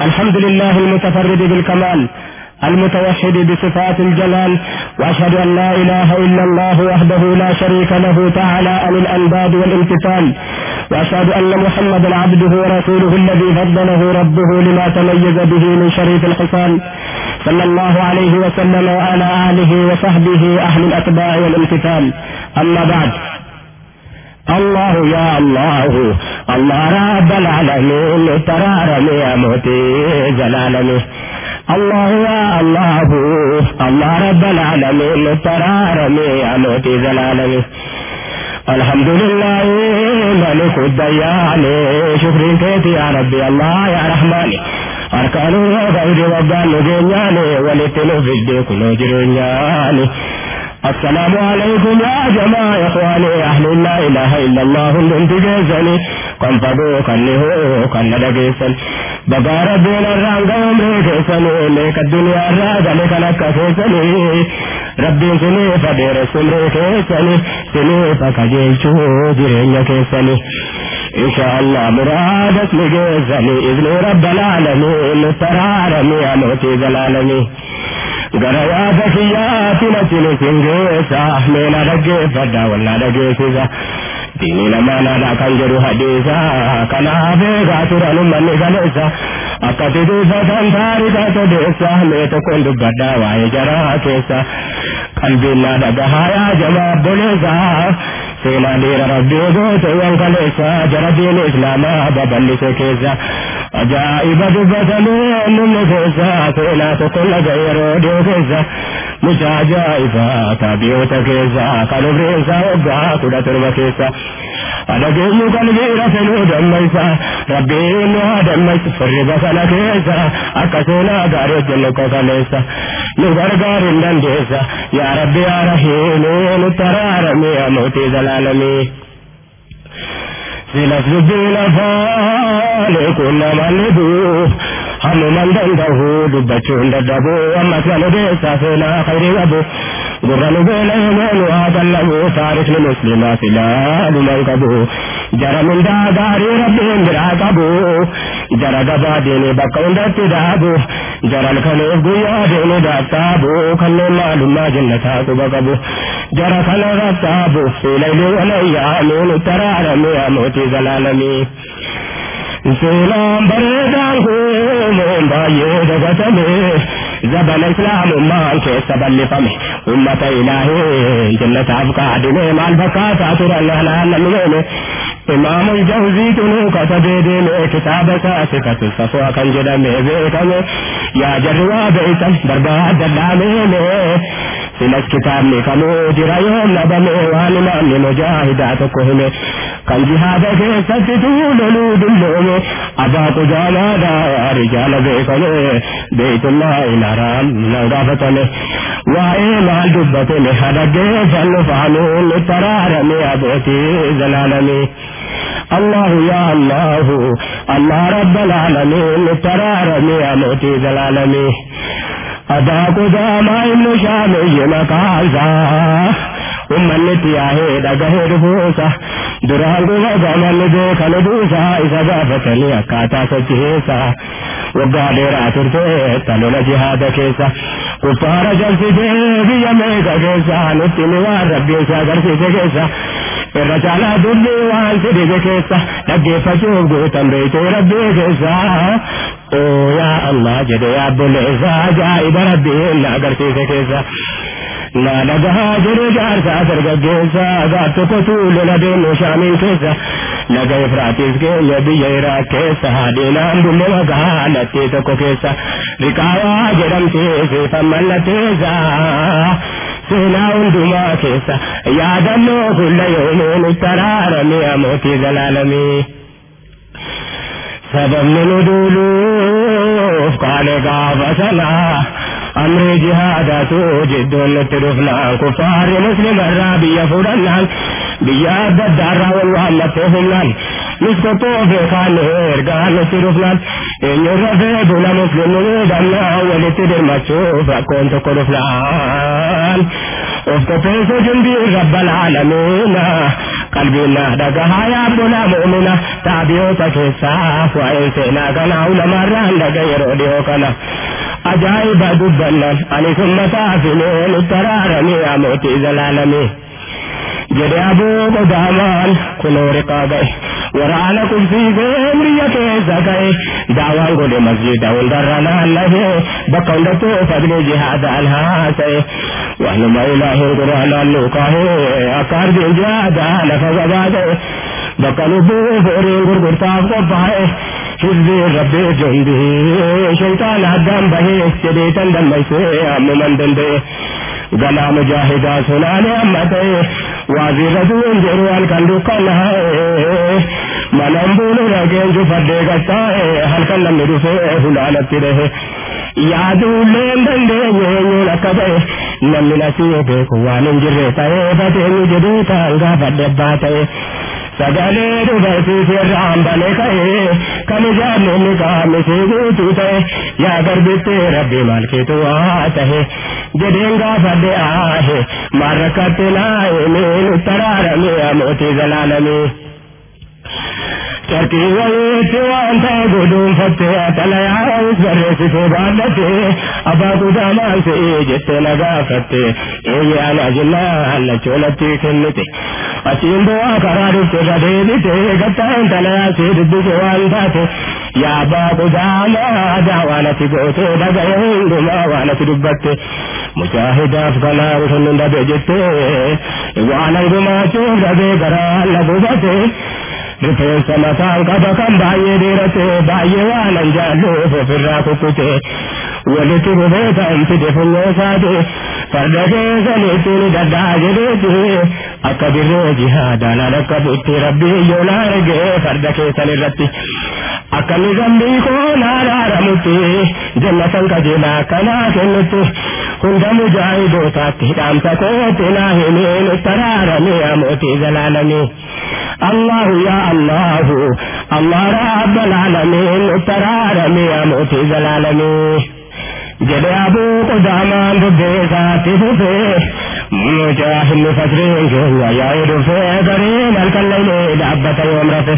الحمد لله المتفرد بالكمال المتوحد بصفات الجلال وأشهد أن لا إله إلا الله وحده لا شريك له تعالى عن الانداد والامتثال وأشهد أن محمدا عبده ورسوله الذي فضله ربه لما تميز به من شريف الحصان صلى الله عليه وسلم وعلى آله وصحبه أهل الأتباع والامتثال أما بعد الله يا الله. الله رب العالمين ترارم يا موتي جلالمي الله يا الله. الله رب العالمين ترارم يا موتي جلالمي الحمد لله ملك الديان. شكر كيتي يا ربي الله يا رحمن. أركان غير وبان جنياني ولتنو في الديك نجرنياني السلام عليكم يا جماعة إخواني أهل لا إله إلا الله انت جيزني كن فدو كنه كن دقيسن بقى ربنا الرانق عمري كيسني. ليك الدنيا الراد لك لك كيسني ربي سني فدير سمري كيسني. سني فكجيشو جرين كيسني. إن شاء الله مرادك لجيزني إذن رب العالمين ترارمي يا موتي العالمين gara yaada kiyyaatti natti ni singeessa meena dhaggeeffadha wallaa dhageessisa diinii namaa naadhaa kan jedhu hadiisa kanaaf eegaa turan ummanni galeessa akka tidiifatan taarika todeessa mee tokkoon dubbadhaa waa'ee jaraa keessa qalbiin naa dhagahaa yaa jamaa obboleessa dhiira rabbii gooteewwan kaleessa jara diin islaamaa babal'ise keessa ajaa'iba dubbatamee numni keessa seenaa tokko laga yeroo dhiyoo keessa mucaa ajaa'ibaa taabiyoota keessa kan umriinsaa waggaa kudha torba keessa adageenyu qalbiira fenuu dammaysa rabbiin nu haa dammaysu firriba kana keessa akka seenaa gaarii hojjennu kokaleessa nu gargaarin dandeessa yaa rabbi yaa rahiimi nutti araarami yaa mootii zalaalamii silas dubbiin afaani kun nama liduu hammuman danda'u dubbachuun dadhabu ammas kan odeessaa seenaa khayrii qabu gurra nu beela himeenu جرا جرگبا دینے با کونڈت دابو جرا کھنے گویا دینے دا تابو کھنے معلوم جنتا کو بکبو جرا کھنے دا تابو فی لیلو علی آمین ترارمی آموتی زلالمی سلام بردان ہو مون بھائیو دگت میں۔ زبان اسلام امان کے سبل فمے امت الہی جنت آپ کا دنے مال بکا ساتر اللہ نمین imaamul jawziitunu katabee deeme kitaaba isaa sifatu safua kan jedhame beekame yaa jarri waa beeytan barbaadadhaameene silas kitaabni kamuu jira yoom dhabame waan imaamni mujaahidaa tokko hime kan jihaada keessatti tuuloluu dulloome abaa qujaamaadha rijaala beekame beeytummaa inaraam nan gaafatame waa'ee maal dubbatame hadaggeeffannu faanuun taraarame abootii zalaalamee اللہ یا اللہ اللہ رب العالمین ترار میں اموتی دلال میں ادا کو جامع شام یہ مکازا امنتی آہے دگہر بوسا دراغو وزمل دیکھل دوسا ادا جافتنی اکاتا سچیسا۔ وگاڑی راتر تے تلول جہاد کیسا۔ کفار جلسی دے دیوی امیگا کیسا نتنی وار ربی سا گرسی کیسا رجعنا دلي وانت رزقك لقي فجوب تمريت ربي غزا او يا الله جد يا عبد العزا جائب ربي إلا قرتي سكيزا لا لقها جرجار ساتر قجيزا ذات قتول لدين شامين كيزا لگا افراتیس کے یہ یہ را کے سہادی نام وگا لتی تو کو کیسا رکاوا جرم تیز فمن تیزا yaadannoo kulla yoomuun taraarame amootii zalaalamee sababni nu duuluuf kaane gaafa sanaa amri jihaadatu jidduun nutti dhufnaan kuffaarri muslimarraa biyya fudhannaan biyya adda addaarraa wal waammattee humnaan nus qophoofe kaanne ergaan nutti dhufnaan eenyurra feebula muslimni miidhamnaa walitti dirmachuuf rakkoon tokko dhufnaan of qopheesse jundii rabbal aalamiina qalbiin dhagahaa yaabbona mu'mina taabiyoota keessaa waa'een seenaa kana ulamaarraan dhaga yeroo dhiyoo kana. ajaa'iba dubbannan ani جدعبوا بدعوان قلوا رقابه ورعانكم في غمرية زكاية دعوان قد مسجد والدرنا الله بقولته فضل جهاد الهاسي وأهل ما إله القرآن اللوكاه أكار بجهاد لفظباته بقلبه فوري قرقرتا قبائه حزب رب جنده شيطان الدم به استبيتا دم بيسي أم من دنده گلا مجاہدہ سنا نے waazirratu hin jedhu halkan dukkannaa'e manaan eh, eh. buunu dhageen cufaddee qacaa'e halkan namni dhufee hundaalatti dhahe yaaduulleen dandeenye eenyuun akka ta'e namni nasii beeku waan hin jirre ta'ee eh, fateen jedhu taan gaafadhe abbaa ta'e سجانے کہ نکام سے یا گر بھی تیر مرکے تو آتے گا فد آہ مرک لائے میرے ترارمی موتی گلالمی amootii zalaalamee. Carkii wayiitti waan ta'e guduunfattee xalayaa'us barreessitee baadhattee abbaa kutaa maal ta'ee jettee na gaafatte eeyyee ana jennaan lachoolatti kennite. Achiin bu'aa karaa dhufte irra deebite gattaan xalayaa see dubbise waan taate yaa abbaa kutaa maadaa waan ati goote dhaga'e hundumaa waan ati dubbatte. Mujaahidaaf kanaan kun hin rifeensa mataan qaba kan baay'ee dheerate baay'ee waan an jaalluuf ofirraa kukkute walitti gubee ta'an fide funyoo isaati farda keessanitti ni daddaa jedheeti akka birree jihaadaan akka butti rabbii yoo na ergee farda keessan irratti akka ni zambii koo naaraaramutti jannatan qajeelaa akkanaa kennutti hunda mujaahidootaatti hidhaamsa kootti naa himeen taraarame amootii zalaalamee. الله يا الله. الله رب العالمين ترى رمي أموت زلالمي جب أبو قدام عند بيزات بفي مجاه المفترين جوا يا إرفع قرين الكلين دابة يوم رفي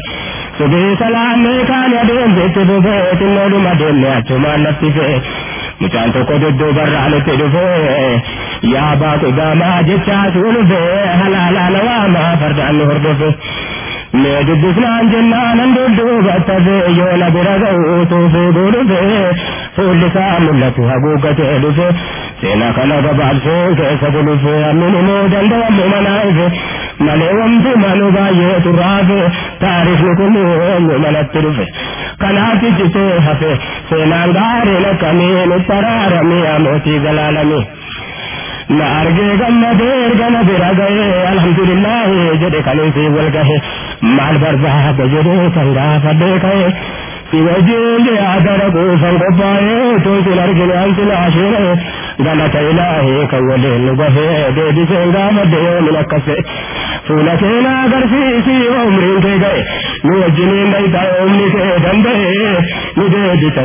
سبي سلامي كان يبين بيت بفي تنور مدين يا تمان نفسي mucaan tokko dudduubarraa nutti dhufee yaa abaa qodaamaa jechaa suu dhufee halaalaan waamaa fardaan nu hordofe mee dubbisnaan jennaan an dudduubattafee yoo na bira ga'uu tuufee dhufe fuulli isaa mul'atu haguuggatee dhufe seenaa kana gabaabsee keessa gulufe ammin immoo danda'amu manaa ife wanti manu baay'ee turraafe taarifni kun eenyu manatti dhufe kanaaf ijjitee hafe seenaan gaariin akkamiin taraarame amootii galaalame. na argee gammadee ergana bira ga'ee alhamdulillahi jedhe kaleesii wal gahe maal barbaada jedhee kan gaafadhee ka'e si wajjin yaadara kuufan qophaa'ee toosin argine ansin ashire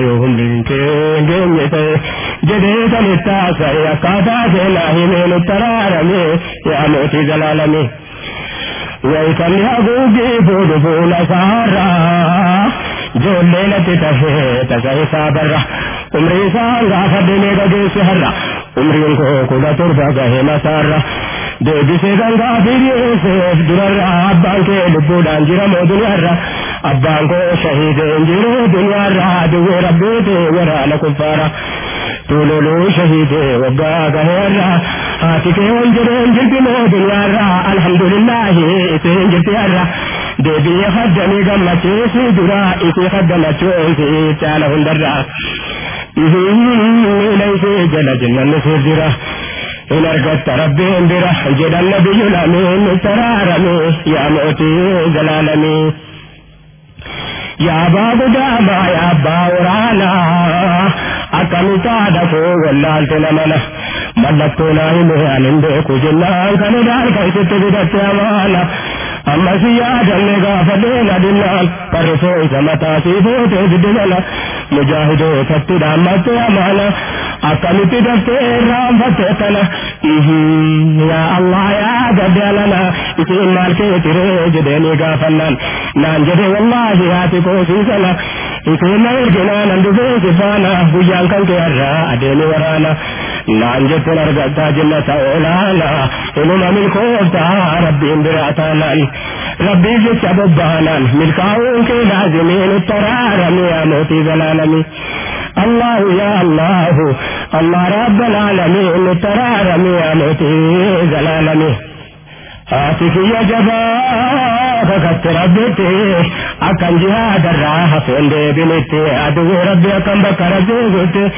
yoo umriin kee geenye ta'e jedhee kan itti haasa'e akkaataa seenaa himee nutti araarame yaa mootii zalaalame. Waykanni haguuggii fuudhu fuula isaarraa ijoollee natti tafee tasa isaa barra umrii isaa gaafa deemee gageesse har'a umriin koo kudha torba gahee masaarra deebisee gangaa firiyeesseef durarra abbaan kee lubbuudhaan jira moo duniyaarra abbaan koo shahiideen jiru duniyaarra duwwee rabbiite waraana kuffaara. tuloluu shahiidee waggaa gaheerra haati kee wan jedheen jirti moo duniyaarra alhamdulillahi isin jirti deebii haddanii gammachiisi dura isii hadda machoosii caala hundarra miila isii jala jinnanni siif jira إن أرقدت ربي برح جد النبي الأمين ترارمي يا مؤتي ذا العالمين يا باب دابا يا باورانا أكمتاد فوق اللال تنمنا ملكتنا إلي أنندك جنان كندار كيست بدت أمانا kan sitti bidatte amaana ammas yaadanne gaafa deena dinnaan karrisoo isa mataa sii fuutee diddimana mujaahidootatti dhaammatte amaana akkamitti daftee irraanfatte tana yaa allah yaa gaddalana isiin maal kee tiree jedheenii gaafannaan naan jedhe wallaahi haati koosiisana isiin na erginaa nan dhufee sifaana guyyaan kan kee irraa adeemi waraana argattaa jannata olaana inuma milkooftaa rabbiin biraa taanaan rabbii jecha bobbaanaan milkaa'uun kee laazimiin uttaraarami yaa mootii zalaalami الله يا الله الله رب العالمين ترارمي يا موتي زلالمي هاتك يا جبا فكت ربتي أكن جهاد الراحة فين بنتي أدو ربي أكن بكر جوزتي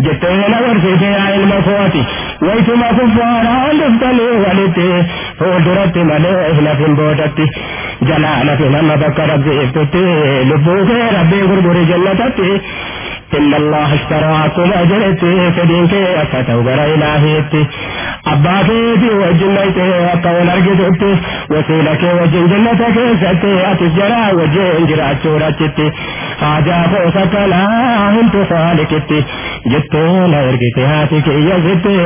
جتين ورسيتي علم فوتي ويتما كفارا لفتني ولتي فولدرت مليه لفين بوتتي جلال في نما بكر ربي لبوك ربي غربري جنتتي إن الله اشتراكم أجرتي فدينك أفتوا برا إلهيتي أباكيتي وجنيتي أقول أرقدتي وسيلك وجن جنتك ستي أتجرى وجن جرى شورتي حاجة فوسك لا انت خالقتي جتين أرقتي هاتك يزتي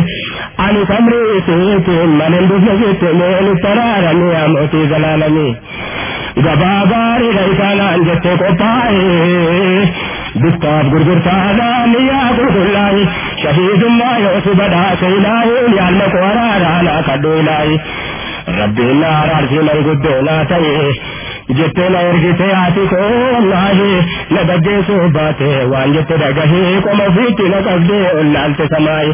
أنا سمري سيتي من اندفزتي من الترارمي يا موتي زلالمي gabaabaari dhaykaanaan jettee qophaa'e bittaaf gurgurtaadhaan yaa qulqullaa'i بستان گرگر سادا لیا گرگلائی شہید اللہ یوسف بدا سیلائی لیا مکورا رانا کڈولائی رب اللہ رارسی مرگدولا سیئے جتے لائر جتے آتی کو اللہ لبجے سو باتے وان جتے رگہی کو مفیتی لکفدے اللہ انتے سمائی۔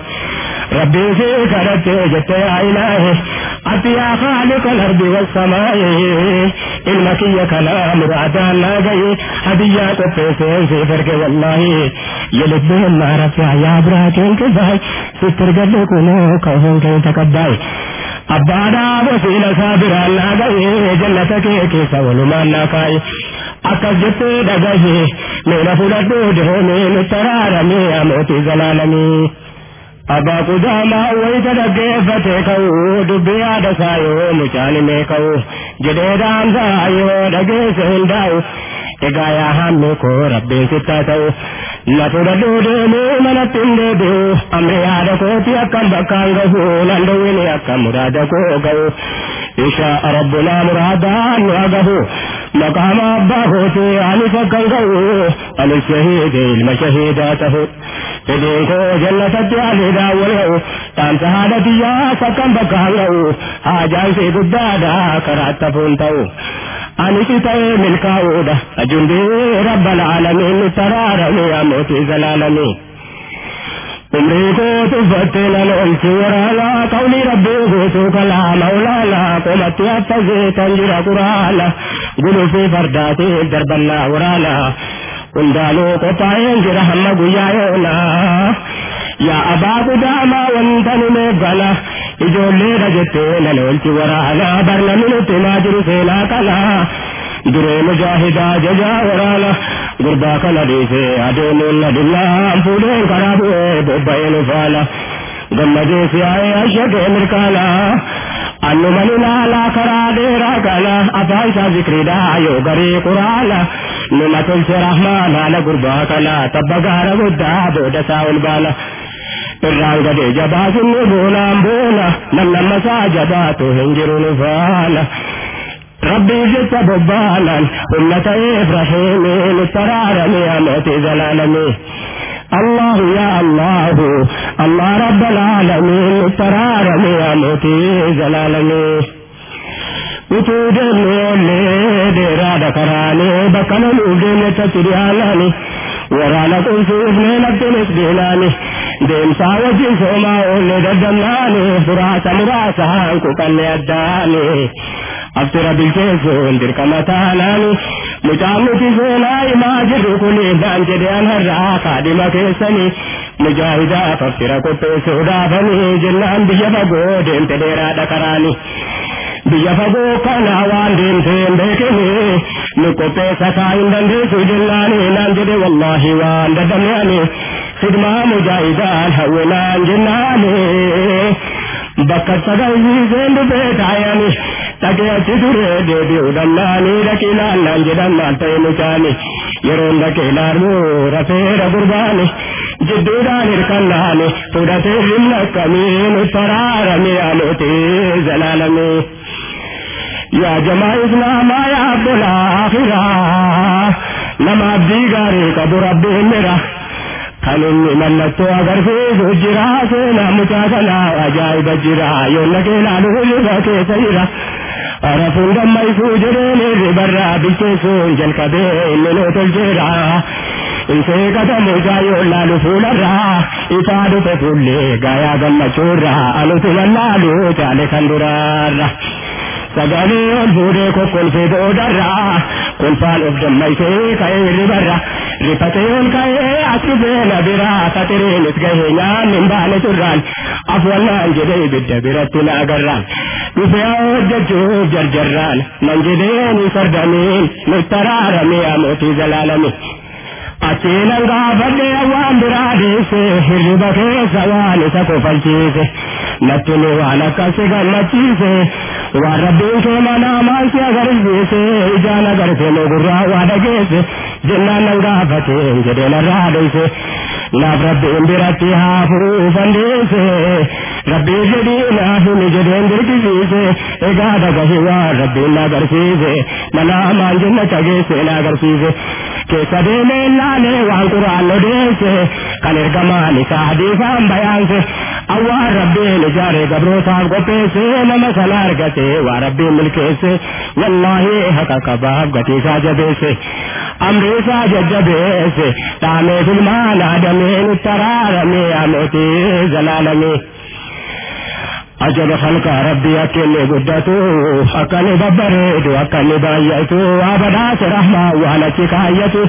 ربی سے کرتے جتے آئی لائے اتیا خالق الارض والسماء علم کی یہ راجا نہ گئی ہدیہ تو پیسے سے کر کے والله. یہ لکھتے ہیں ہمارا کیا یاد رہا کہ کے بھائی سستر گڈے کو نو کہوں گے تکبائی اب بارہ وسیلہ صابر نہ گئی جنت کے کے سوال نہ کھائے اکجتے دگے میرا پورا ڈوڈ جو میں ترار میں اموتی زلالمی abbaa qudaamaa wayita dhaggeeffate ka'u dubbii yaada isaa yoo mucaan himee ka'u jedhee dhaamsaa yoo dhageesse hundaa'u گایا ہم کو ربے کتا تو لپڑ دو دو نو من تندے دو امرے یاد کو تیا کل ہو نے اکا کو گو ایشا ربنا مرادان واگو مقام ابا ہوتے الف کنگو الف شہید علم شہیدات ہو دیکھو جنت دیالی دا ولو تام شہادت یا سکم آجان سے karaatti hafuun ta'u anis ta'ee milkaa'uudha ajundii rabbal aalamiin nutti araarame amootii zalaalamii umrii kootu uffattee nan olchi waraanaa qawlii rabbii guutuu kalaama olaanaa qomatti affasee kan jira quraana gulufii fardaatiif darbannaa ni meeggana ijoolleedha jettee nan olchi waraanaa barnami nutti maa jiru seenaa kanaa duree mujaahidaa jajaa waraana gurbaa kana dhiisee adeemuun na dillaan fuudheen karaa bu'ee bobba'een ufaala gammadee siyaa'ee ashagee mirkaana annuman ilaalaa karaa dheeraa kana afaan isaa zikriidhaa yoo garii quraana numa tolche rahmaan haala gurbaa kana tabba gaara guddaa booda isaa ol baana irraan gadee jabaa sinni boonaan boona namnammasaa jabaatu hin jiru nufaana rabbii jecha bobbaanan humna ta'eef rahiimiin taraarame amooti zalaalame الله يا الله الله رب العالمين ترارمي يا موتي زلالمي utuu deemnee dheeraadha karaanii bakka namuu deemne tasiriyaanaani waraana qulfuufnee labdinis deelaani deemsaa wajjin soomaa oolle daddamnaani furaasa muraasaan kuqanne addaani aftira bilcheessuun dirqama taanaani mucaan nuti seenaa himaa jirru kuni naan jedhean har'aa kaadhima keessanii mujaahidaaf aftira qopheessuudhaafanii jennaan biyya fagoo deemte dheeraadha karaanii. biyya fagoo kana waan deemteen beekini nu qopheessa kaa hin dandeessu jennaani naan jedhe wallaahi waan dadhabneani خدمہ مجاہدان حولان جنانے بکر سگوی زند بیٹھایانی تکے اچھی دورے دے دیو دنانی رکی لالان جدن مالتے یرون دکے لارمو رفیر بربانی جدو دانر کنانی تورتے رمک کمین فرار میانو تیز لالمی یا جمع اسلام آیا بلا آخرہ نماز دیگاری کبر رب میرا inni mallattoo agarsiisu jira seenaa mucaa kanaa ajaa'iba jira yoonna kee laalu riba keessa jira rafuun dammaysuu jedheen ribarraa bilcheessuun jalqabee inni nu tolcheera insee katamu isaa yoo laalu fuularraa ifaa dhufe fullee gaayaa gammachuurraa anutu lallaalu caale kan duraarra. Sagalee ol fuudhee kokkolfee boodarraa kolfaan of dammaysee ka'ee ribarra rifatee ol ka'ee as dhufee na biraa faxireenis gahee nyaanni hin baane turraan afwannaan jedhee ibidda biratti na agarraan dhufee hojjechuuf jarjarraan nan jedheeni sardamiin nuttaraarame amootii zalaalame. اچیل گا بھگے سے سوال سکو پلچے سے نتنے والا کس گا نچی سے وہ ربی سے منا ماسیا گرجے سے جانا گھر سے لوگ را وادگے سے۔ جنا نگا بھتے جدے نرادے سے۔ نہ ربی برتی ہاپو بندے سے۔ ربی جدی نہ ہم جدے اندر کسی جی سے۔ اگا دگا ہوا ربی نہ گرسی سے نہ مان جن چگے سے نہ گرسی سے کہ سدے میں نہ القرآن والقرآن لديك قال الجمال حديثا بيانك اللہ ربی لجارے گبرو صاحب کو پیسے نم سلار گتے و ربی ملکے سے، واللہ حقا کباب گتی سا جبے سے۔ امری سا ججبے سے۔ تامے فلمان آدمین ترارمی امیتی زلالمی أجل خلق ربي أكل قدته أكل ببرد وأكل بايته أبدات رحمة وعلى شكايته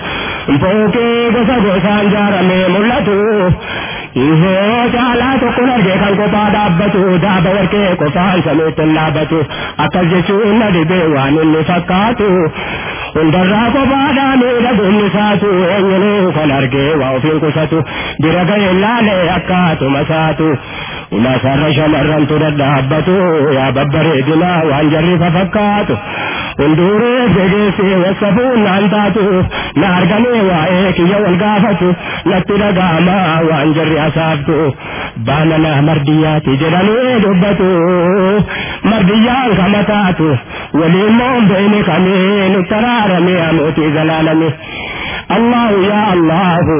فوقي قصد سانجار من ملته ይሄ ጫላት ቁነርጌ ከንቆጣ ዳበቱ ዳበ ወርቄ ቆፋን ሰሜትን ላበቱ አካል ጀቹ ነድቤ ዋንን ፈካቱ ሁንደራ ቆባዳ ሚደጉን ሳቱ eenyunu kan argee waa ofiin qusatu bira ga'e laalee akkaatu masaatu waan jarrifa fakkaatu hunduuree gegeessee wassafuun naan taatu na argamee waa'ee kiyya wal gaafatu natti dhaga'ama waan jarri asaaftu baanana mardiyyaati jedhanii dubbatu mardiyyaan kama taatu waliin moon beeyne kamee nutti araarame amootii zalaalame اللہ یا اللہ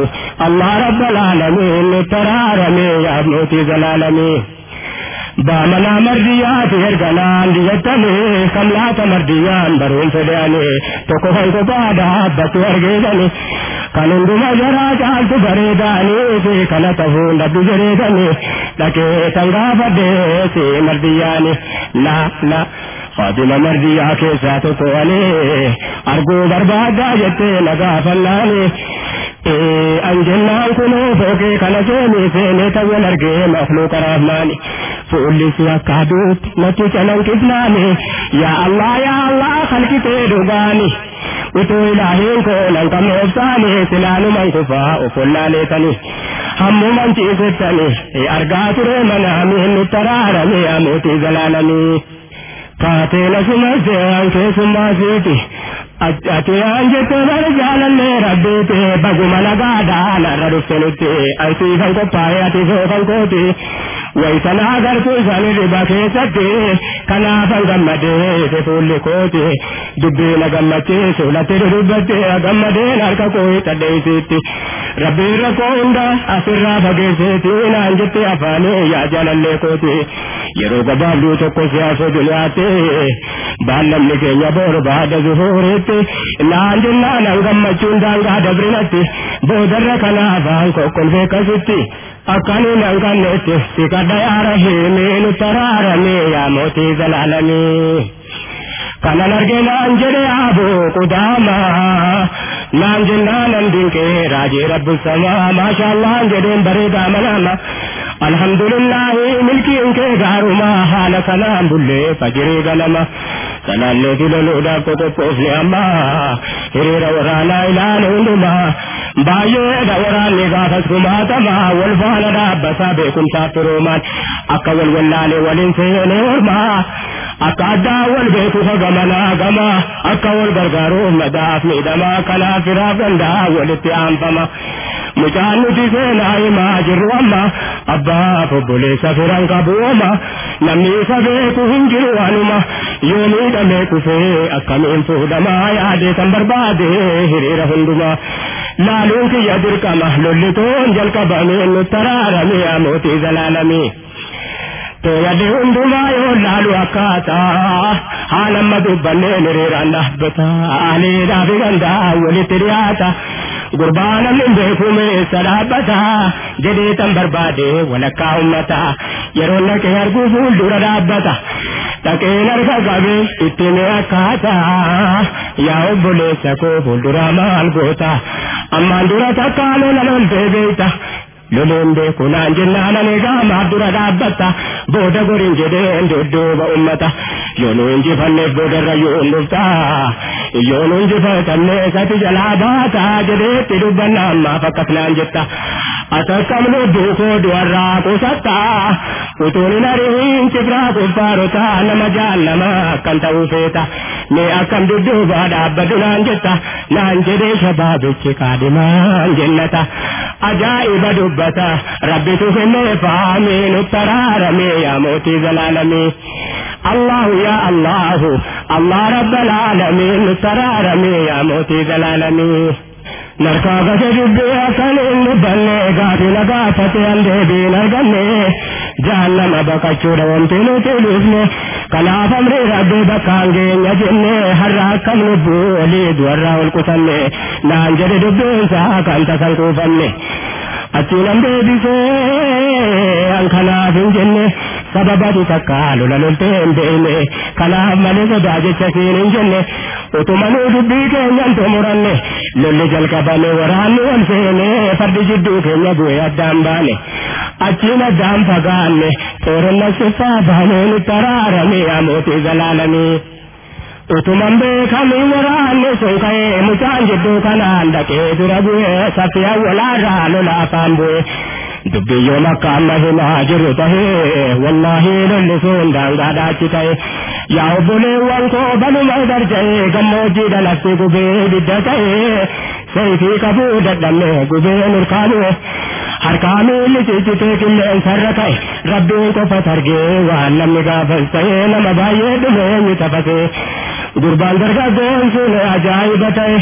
اللہ رب العالمین ترا رمی یا موتی زلالمی بامنا دامنا مردیاں پھر گلان یتنے کملا تمردیاں برون سے دیانی تو کوئی کو بادا بس ورگی جنی کنند مجرا جال بطور گے جنے ಕಲಂದು ಮಜರ ಚಾಲ್ತು ಬರೆದಾನೆ ಕಲ ತಹು ನದ್ದು ಜರೆದನೆ ಲಕೆ ಸಂಗಾಬದೇ ಮರ್ದಿಯಾನೆ نا نا فاطمہ مرضی آ کے ساتھ تو والے ارگو برباد لگا فلانے بھوکے لڑکے مخلو کرا نتی چلن یا اللہ یا اللہ، خلقی تے ڈوبانی اتو الہین کو لنکا میں سلانو من کفا افلنا لیتنی ہم من چیزتنی ارگا ترے من ہمیں نترارمی امیتی bar jaalallee rabbiiti baguma nagaadhaa narra dhufte nutti ansiifan qophaa'e ati soofan kooti waytana agartuu isani riba keessatti kanaafan gammadee fuulli kooti dubbii na gammachiisu latti dudubbatte gammadeen harka koo hidhadheesitti ربي ركوعن دا أسرى فقيسيتي إلى أنجت أفاني يا جلال ليكوتي yeroo gabaabduu tokko siyaasa duniyaatti baallabni keenya borbaada zuhuuritti naan jennaan hangammachuun daangaa dabrinatti boodarra kanaaf aan kokkolfee kasitti akkanin hangannetti si kadhayaara hiimiin taraaramee yaa mootii zalaalamii kanan argee naan jedhe abuu qudaamaa naan jennaan an dinqee raajii rabbi samaa maashaallaan jedheen bareedaa manama alhamdulillahi milkiin kee gaarumaa haala kanaan bullee fajirii ganama kanaallee filoluudhaaf qoqophoofne amma hiriira waraanaa ilaale hundumaa baay'eedha waraanni gaafas kumaatama wal faana dhaabbataa beekumsaaf firoomaan akka wal wallaalee waliin seenee hormaa أقعدا والبيت فقمنا قما أكوى البرقر مدى في دما. كلا فراقا دا والاتعام فما. مجانو تزينا إما جر وما أبا فبولي سفرا لالو کی یدر کا محلول تون جل کا بمین ترارمی موتی زلالمی تو لالو کاتا ہال مدو بلے میرے رالا بتا آلے راوی گندا بولے تیرے آتا قربان دیکھو میرے سرا بتا جدے تم بربادے ولا امتا یرو لکے ارگو بھول ڈورا رابطا تکے لڑکا گوے اتے میرا کھاتا یاو سکو بھول گوتا امان ڈورا تھا کالو لڑول بیتا loleen beeku naan jennaan ani gaamaaf dura dhaabbatta booda goriin jedheen dudduuba ummata. Yoo nu injifanneef boodarra yoo dhufta yoo nu injifatanne sati jalaa baata jedheetti dubbanna ammaaf akkas naan jetta akkam lubbuu koodu warraa qusatta utuun ariin cibraa kubbaarotaa nama jaallama akkam ta'uu feeta mee akkam dudduuba dhaabbaddu naan jetta naan jedhee shabaabichi kaadimaan jennata ajaa'iba dubbata rabbitu kenneefaa mee nuttaraarame yaa mootii zalaalamee الله يا الله الله رب العالمين ترى رمي يا موتي ذا العالمين لڑکا گز جبے اصل بنے ಗಾಡಿ ಲಗಾ ಪತಿ ಅಂದೆ ಬೀಳಗನ್ನೆ جہنم بکچو رون تینو تلوزنے کلاف امری رد بکانگے نجنے ہر راکم نبولی دور راول کتنے نانجر دبین ساکن کو فنے اچھی نمبے بیسے انکھنا فنجنے sababati takka lola loltee hin beekne kanaaf malee sodaa jecha siin hin jenne utumanuu dubbii keenyan xumuranne lolli jalqabame waraanni wal seene fardi jidduu keenya bu'ee addaan baane achiin addaan fagaanne xoorinna siffaa baanee nutti araarame yaa mootii zalaalamee. utuman beekamii waraanni sun ka'ee mucaan jidduu kanaan dhaqee dura bu'ee saffii awwalaarraa lola afaan bu'ee. Dubbiyyoo makka amma himaa jiru tahee wallaahi lolli sun daangaadhaa achi ta'e yaa obboleewwan koo baluma darja'ee gammoojjiidha lafti gubee didda ta'ee qabuu dadhabne gubee nurkaanue harkaa miilli ciccitee qilleensarra ka'e rabbiin qofa targee waan namni gaafas ta'ee nama baay'ee dhumeenyi tafasee gurbaan dargaggoon sun ajaa'iba ta'e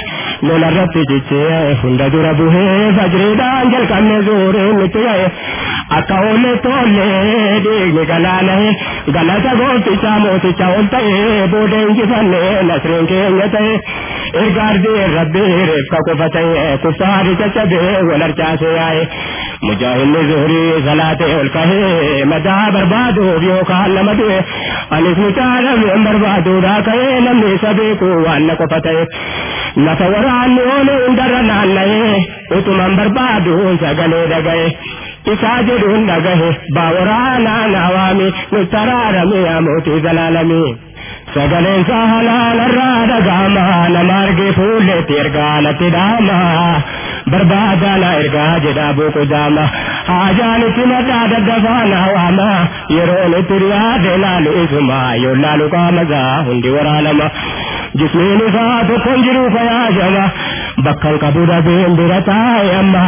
lolarratti cichee hunda dura buhee fajriidhaan jalqabne zuuriin nutti ga'e اکول تو لے گلا نہیں غلط گو پیچا مو پیچا ہوتے بوٹیں گے بنے نسریں گے اے گار دے ربی ریپ کا کو مجاہد زہری سلاتے اور مدا برباد ہو گیو کال مدے انس مچارم برباد ہو رہا کہے لمبے سبے کو اللہ کو پتے نفوران نے اندر نال نہیں وہ تم برباد ہو سگلے رہ isaa jedhuun dhagahe baawuraanaa naawaami nuttaraadhame yaamuutii galaalami sagaleen isaa halaalarraa dhagaamaa nama argee fuulleetti ergaa natti dhaamaa barbaadaana ergaa jedhaa buuqudaama haajaan itti madhaa daddafaana waama yeroon itti riyaade laalu isuma yoo laalu qaama gaa hundi waraanama jismiin isaa tokkon jiru fayaajama bakkan qabu dhabeen bira taa'e amma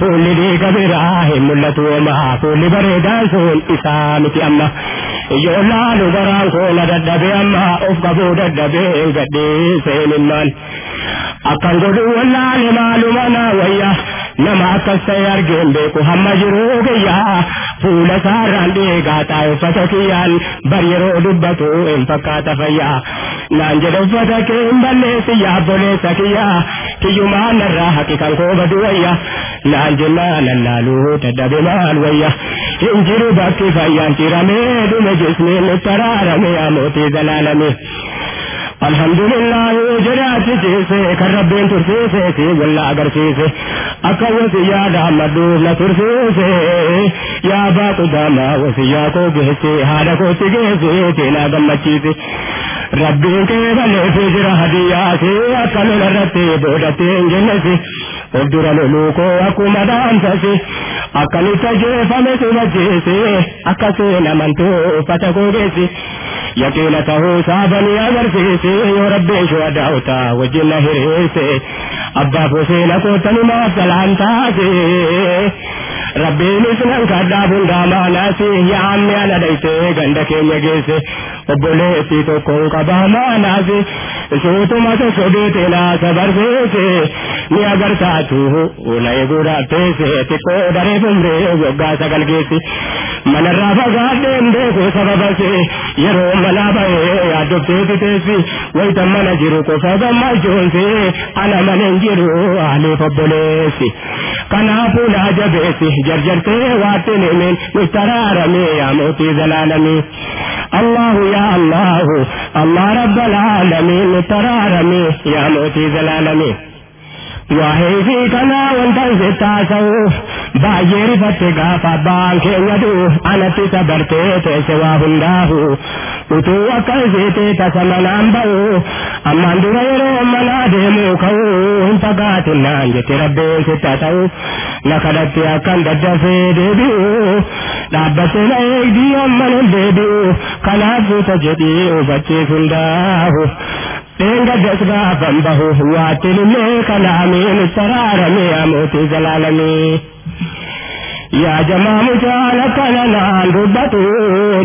fuulli dhiiga biraa hin mul'atu amma fuulli bareedaan sun isaa miti amma yoo laalu garaan koo na dadhabe amma of qabuu dadhabee gadhee seenimmaan akkan godhu wallaale maaluma na wayya nama akkas ta'e argeen beeku hamma jiruu kiyyaa fuula saarraan dhiigaa taa'e uffata kiyyaan bar yeroo dubbatu hin fakkaata fayyaa naan jedhe uffata kee hin balleessi yaabboleessa kiyyaa kiyyumaan narraa haqiqan koo badu wayya. Naan jennaan lallaaluu dadhabe maal wayya. Hin jiru bakki fayyaan ciramee dhume jismiin nutti araarame yaa mootii zalaalame. alhamdulillah jedhaatti ciise kan rabbiin tursiise si walla agarsiise akka wasiyyaa dhaammadhuuf na tursiise yaa abbaa qudaama wasiyyaa koo geesse haadha kootti geesse teenaa gammachiise rabbiin kee baleefee jira hadiyyaase akka lola irratti boodattee hin jennesi of dura loluu koo akkuma dhaamsase akkanitti ajjeefame sumajjeese akka seen amantuu uffata gogeessi yaqiina ta'uu saabanii agarsiise yoo rabbiin shuhadaa'uta wajjin na hiriirse abbaaf Huseena koottanumaaf salaan taase rabbiinis nan kadhaa hundaa naasi yaa ammi ana dhaytee ganda keenya geesse obboleettii tokkoon qabaa maanaasi suutuma sossobeete naasa barsiise ni agarsaatu na eeguudhaaf teesse xiqqoo daree fumree waggaa sagal geessi manarraa fagaadheen beeku sababase yeroo manaa bahee yaaddofteeti teessi wayita mana jiru qofa gammachuunse ana manen jiru haaliif obboleessi kanaafuu naa jabeessi jarjartee waatti nimin nuttaraarame yaa mootii zalaalamii الله يا الله الله رب العالمين ترار میں، یا موتی زلال میں۔ وحيفي كما وانتنزل تاسو۔ باجر فتقا فبان كيدو أنا تتبرتيت سواه الله وتو وكزيتي تسمنا أنبو أما اندرير أمنا ديموكو انتقات النانج تربي ستاسو لقدت يكن دجفي ديبيو لابس لأيك دي أمنا ديبيو كلاف تجدي وفتي فنداه Leenga desgaa fan bahuuf waattilillee kalaamiin saraaramee amooti zalaalamee. Yaa jamaa mucaala kana naan dubbatu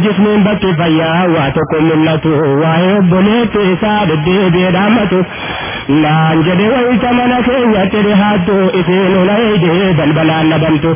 jismiin bakki fayyaa waa tokko mul'atu waa'ee obboleetti isaa deddeebi'ee dhaammatu. Naan jedhe wayita mana keenyatti dhihaattu isiin huna eegee balbalaan dhabamtu.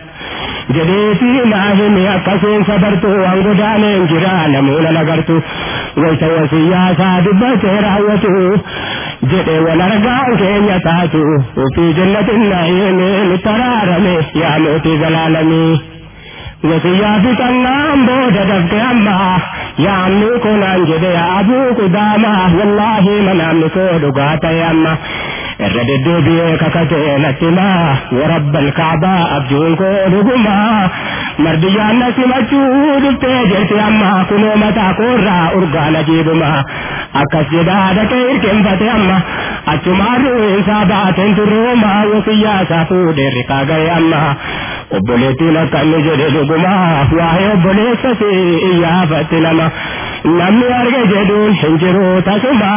jedheefi naa himi akkasiin sabartu waan godaaneen jira namuuna nagartu wayta wasiyyaa isaa dubbatee raawwatu jedhe wal argaan keenya taatu ofii jannatin na'iimi nutti araarame yaa mootii galaalamii wasiyyaa fixannaan booda dafte amma yaamni kunaan jedhe abuu qudaama wallaahi manaamni koo dhugaa ta'e amma الرد دوبي ككت نسما ورب الكعبة أبجون كونهما مرجع نسما جود تجر سيما كنو متى كورا أرقى نجيبما أكسيدا دكير كم فتيما أتمارو إنسابات انتروما وسيا سافود رقاقي أما obboleettiin akka inni jedhe dhuguma waa'ee obboleessa si iyyaafatti nama namni arge jedhuun hin jiru tasuma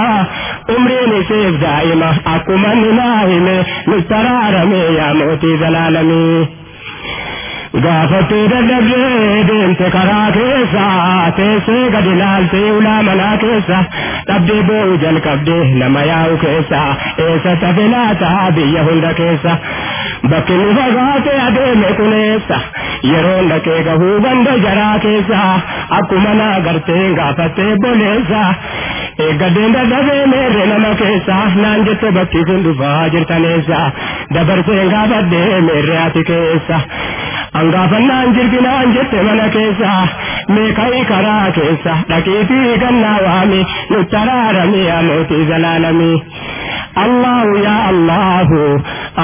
umriin isiif daa'ima akkuma من إله مسترار يا موتي ذلالمي گافتی لگے دین کرا کے ساتھ سے گد لال سے الا منا کے ساتھ تب دے بو جل کب دے نمیا کیسا ایسا تب لا صاحب یہ رکیسا بکل بگا کے ادے میں کنیسا یہ رو لگے گہو بند جرا کیسا اب منا کرتے گافتے بولے سا گدے نہ دبے میرے نمک ایسا نان جتے بچی گند باجر تنیسا ڈبر سے گا بدے میرے ہاتھ کیسا Angaafannaan jirginaan jette mana keessa meeqa'i karaa keessa dhaqiitii gannaa waami nutti araarame mootii zalaalami. Allahu yaa Allahu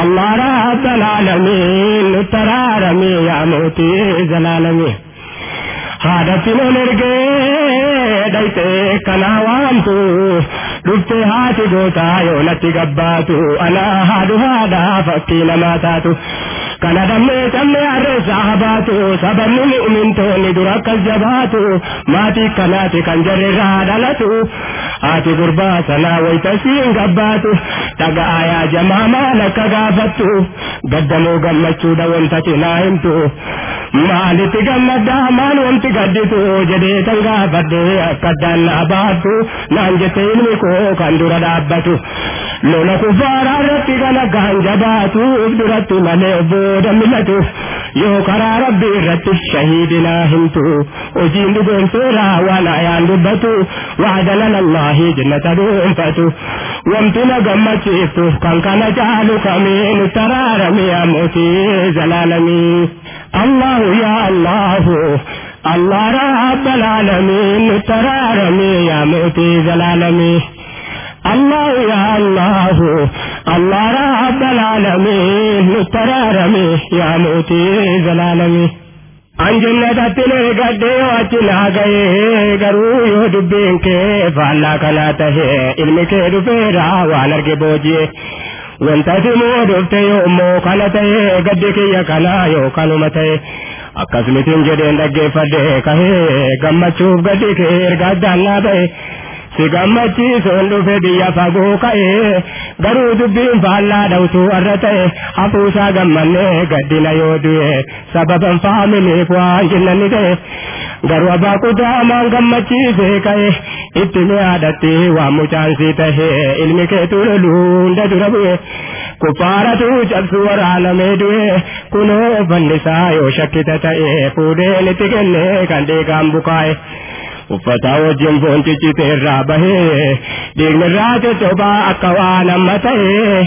Allah rabbal alamin nutti araarame yaa mootii zalaalami. Haadhatti non ergee dhayxee kanaa waamtu dhuftee haati gootaa yoo natti gabbaatu anaa haadhu haadhaa fakkii namaa taatu. Kana dammee sammee harreessaa habaatu sababni mu'mintoonni dura akkas jabaatu maatii kanaati kan jarrirraa dhalatu haati gurbaa sanaa wayita siin gabbaatu dhaga'aa yaa jamaa maal akka gaafattu gaddamoo gammachuudha wanta cinaa himtu maalitti gammaddaa maal wanti gadditu jedhee tan gaafadhee akka addaan naa baattu naan jette ilmi koo kan dura dhaabbatu lola kuffaaraa irratti kana gaan jabaatuuf duratti malee booda milatu yoo karaa rabbii irratti shahiidinaa himtu hojiin dhugoomseeraa waan ayaan dubbatu waadalan allaahi jannata dhuunfatu wanti na gammachiiftu kan kana caalu kamii nutti araarame mootii zalaalamii اللہ، یا اللہ اللہ رابلالمی ترارمی یا موتی جلالمی اللہ، یا اللہ اللہ رابالمی ترارمی یا موتی جلالمی امجن کا تر گدے چلا گئے، گرو یو ڈبے کے پالا کلا تہے، علم کے روپے راہ والر کے بوجھے. Wanta simuu dhufte yoommoo kana ta'e gaddi kiyya kanaa yoo kanuma ta'e akkasumitiin jedheen dhaggeeffadhe kahee gammachuuf gaddi kee erga addaan naa ba'e si gammachiisuun dhufe biyya fagoo ka'ee garuu dubbiin faallaa dhawtuu irra ta'e hafuusaa gammannee gaddina yoo du'e sababan faamiliif waan jinnanni ta'e cabsu waraanamee du'e kunoo fannisaa yoo shakkita ta'e fuudheen itti kennee kan dhiigaan bukaa'e. فتاو جن بون کی چیتے راب ہے دیگن رات توبا اقوان امتے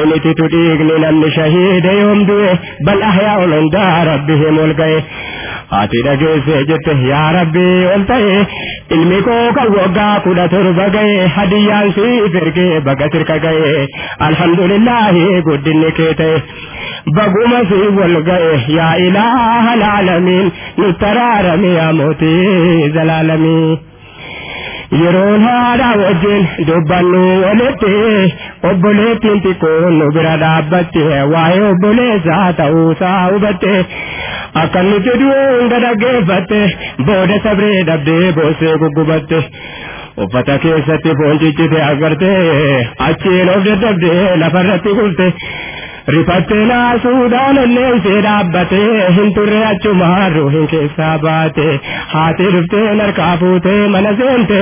انتی تو دیگن نم شہید یوم دوے بل احیاؤن اندہ ربی مل گئے آتی لگے سے جتے یا ربی انتے علمی کو کلوگا کڑا تر بگئے حدیان سی پھر کے بگتر کا گئے۔ الحمدللہ گدن کیتے بگو مسی بول گئے۔ یا الہ العالمین نترارم یا موتی۔ زلالم zalaalamii yeroon haadha wajjin dubbannu walitti obboleettiin xiqqoon nu bira dhaabbatte waa'ee obboleessaa ta'uusaa hubatte akka nuti du'uun dhaggeeffatte booda sabree dhabdee boossee guggubatte uffata keessatti foon ciccite agarte achiin of dadhabdee lafarratti kulte rifattee naasuudhaan olleensee dhaabbate hin turre achumaan ruuhin keessaa baate haati dhuftee harkaa fuutee mana seente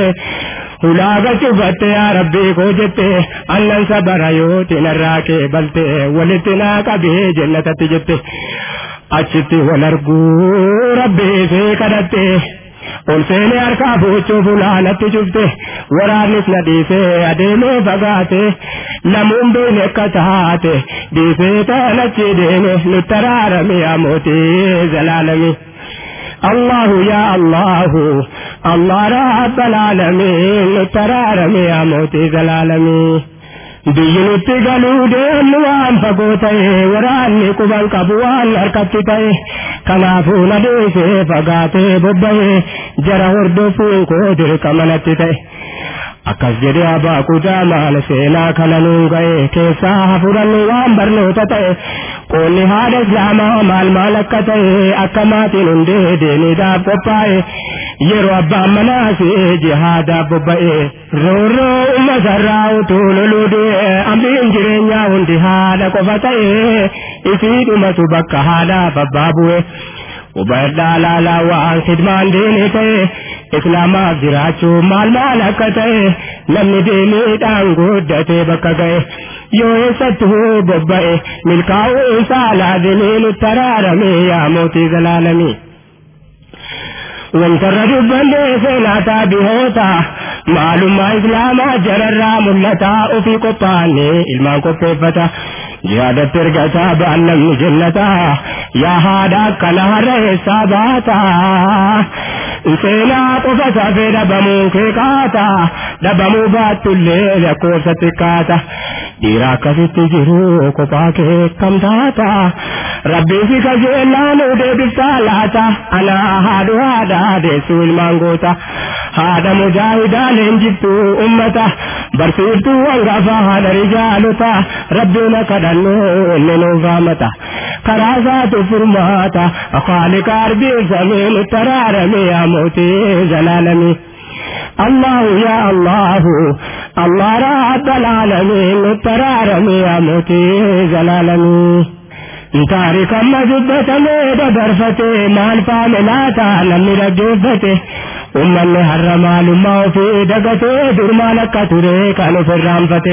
hulaaga cufatte yaa rabbii koo jette annan sabara yooti narraa kee balte walitti naa qabee jennatatti jette achitti wal arguu rabbii fee kadhatte ol seenee harkaa fuuchuuf ulaanatti cufte waraannis na dhiisee adeemee fagaate lamuun beekne akka taate dhiisee taanachi deeme nutti araarame yaa mootii zalaalami. الله يا الله الله رب العالمين نترارم يا موتي العالمين biyyi nutti galuu deemnu waan fagoo ta'e waraanni quban qabu waan harkatti ta'e kanaafuu na dhiisee fagaatee bobba'e jara hordofuun koo dirqama natti ta'e akkas jedhee abbaa kutaa maal seenaa kana nuun ga'e keessaa hafurannu waan barnoota ta'e qoonni haadha islaamaa maal maal akka ta'e akka maatiin hundee deemiidhaaf qophaa'e yeroo abbaan manaasee jihaadaaf bobba'e roorroo uummatarraa utuu loluu du'e ambiin jireenyaa hundi haadha qofa ta'e isii dhumatu bakka haadhaaf abbaa bu'e hubadhaa laalaa waan khidmaan deemee ta'e اسلام گراچو مال مالا کتے نم دے میٹانگو ڈتے بک گئے۔ یو ستو ببئے ملکاؤ سالا دلیل ترا رمی یا موتی گلال میں بندے سے ناتا بھی ہوتا، معلوم اسلام جرر رام افی کو پانے علما کو پہ پتا۔ پھر گتا جنتا، یا کلا رہے سا باتا seenaa qofa safee dhabamuu kee kaata dhabamuu baattullee lakkoofsatti kaata dhiira akkasitti jiru kophaa kee kam taata rabbii fi kajeellaan deebiftaa laata anaa haadhu haadha deessuu ilmaan goota haadha mujaahidaa leenjiftuu ummata barsiiftuu hangafa haadha rijaalota rabbiin akka dhannoo inni nuuf raamata karaa isaatu furmaata khaalika arbiin samii nutti araarame yaa mootii zalaalamii الله يا الله الله رب العالمين نترارمي يا موتي زلالمي تارك ما جبتني دبرفتي مال فاملاتا نمي رجبتي ummanni har'a maalummaa ofii dagatee durmaan akka ture kan of irraanfate